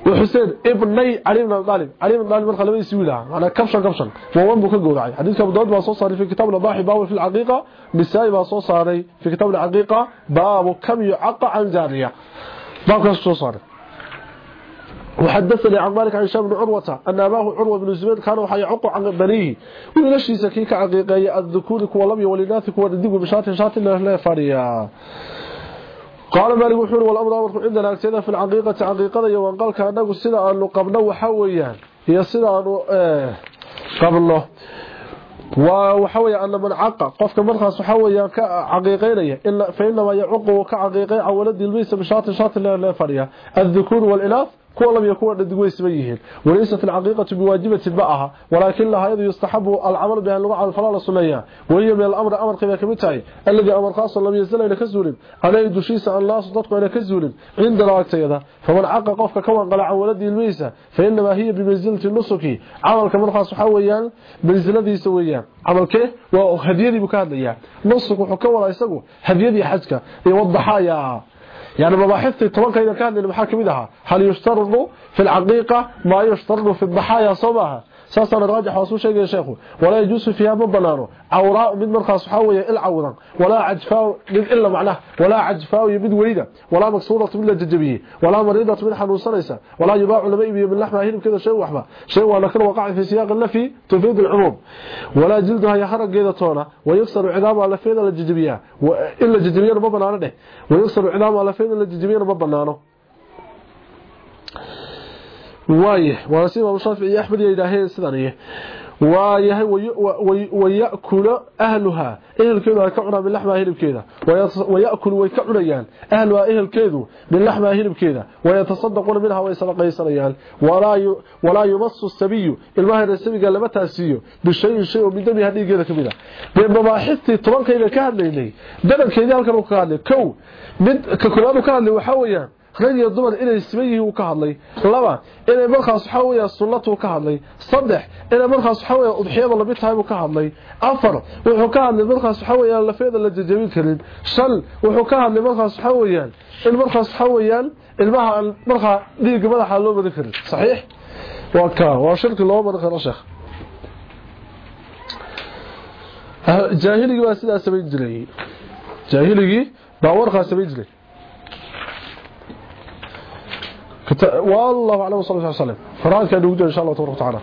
وحسين ابني علي بن طالب. علي بن طالب مرخة لبي سويلها أنا كبشن كبشن. وان بو كغورعي حديث ابو داود سو صاري في كتاب الأضاحي باب في العقيقة. نسائي با سو صاري في كتاب العقيقة. باب كم يعق عن جارية. باب سو صاري وحدثني عن مالك عن هشام بن عروة أن أباه عروة بن الزبير كان وحا يعق عن بنيه. ويلشي كيك عقيقية الذكور كولمي ولناث كورددق بشات شات لا قال مالك وحور والأمر أمركم عندنا أكتنا في العقيقة عقيقة يوان قال كأنه سيدا أنه قبله وحويان هي سيدا أنه آه قبله. وحوي أن من عق. قفك مرخص وحوي كعقيقين. فإنما يعق كعقيقين عن ولد البيس بشاط شاط لا فريا. الذكور والإناث. كو لم يكون قد غيسب يهن وليست الحقيقة بواجبة باها ولكن لا يد يستحب العمل بها لو على فلا سنيا وهي من الأمر أمر كما كمتاي الذي أمر خاص لم يزل إلى كزولب عليه دشيس الله صدق إلى كزولب عند راتيدا فمن عق قفك كما قال ولدي الميسا فإنما هي بمنزلة النسكي عمل كما خاص حويان بنزلتي سويا. عمل عملك وهدية بكاد ليا. نسك حكم ولا اسقو هدية حسكه يوضحها يعني مباحثتي طبعا كان كان المحا كميدها هل يشترط في العقيقة ما يشترط في الضحايا صوبها ساسنا راجح واسو شيغ يا شيخ ولا يجوز فيها بنانو عوراء من مرخص حاويه العوضا ولا عجفاء من الا معناه ولا عجفاء يبد ويده ولا مكسوره من الججبيه ولا مريضه من حنوسنيسا ولا يباع لما يبي من لحمه هنا كذا شيء وحبه شيء وأنا كان وقع في سياق النفي تفيد العموم ولا جلدها يحرق تونا ويكسر عظامها لفيد الججبيه الا الججبيه ما بنانه ده ويكسر عظامها لفيد الججبيه ما بنانه waaye waana sida imaam shaafici iyo axmed yidhaaheen وايه. واسيب أبو شافعي يا احمد يداهين وايه ويأكل أهلها. أهل كده كقرا باللحمه أهل كده ويأكل ويكعريان. أهل واهل كده باللحمه أهل كده ويتصدق منها ويسرق يسريان ولا ولا يمص السبي. الماهر السبي قال لما تاسيو بشيء شيء من دمي هذه كده كده بمباحثي 12 كده كهدليني دبل كده كو من ككلامه كان لي وحويان rag iyo dumar inay siman yihiin uu ka hadlay. Laba inay markaas waxa weeyaa sunnatu ka hadlay. Saddex inay markaas waxa weeyaa udxiyada la mid tahay uu ka hadlay. Afar wuxuu ka hadlay markaas waxa weeyaa lafeeda la jajabin karin. Shan wuxuu ka hadlay markaas waxa weeyaan in markaas waxa weeyaan ilmaha markaa dhiigga madaxa loo badan karin. Saxiix? Waa ka waa shirki loo badan karo sheekh jaahiligii baa sidaa samayn jiray. Jaahiligii baa warkaa samayn jiray والله أعلم صلى الله عليه وسلم. فران كان يوجد إن شاء الله تبارك وتعالى.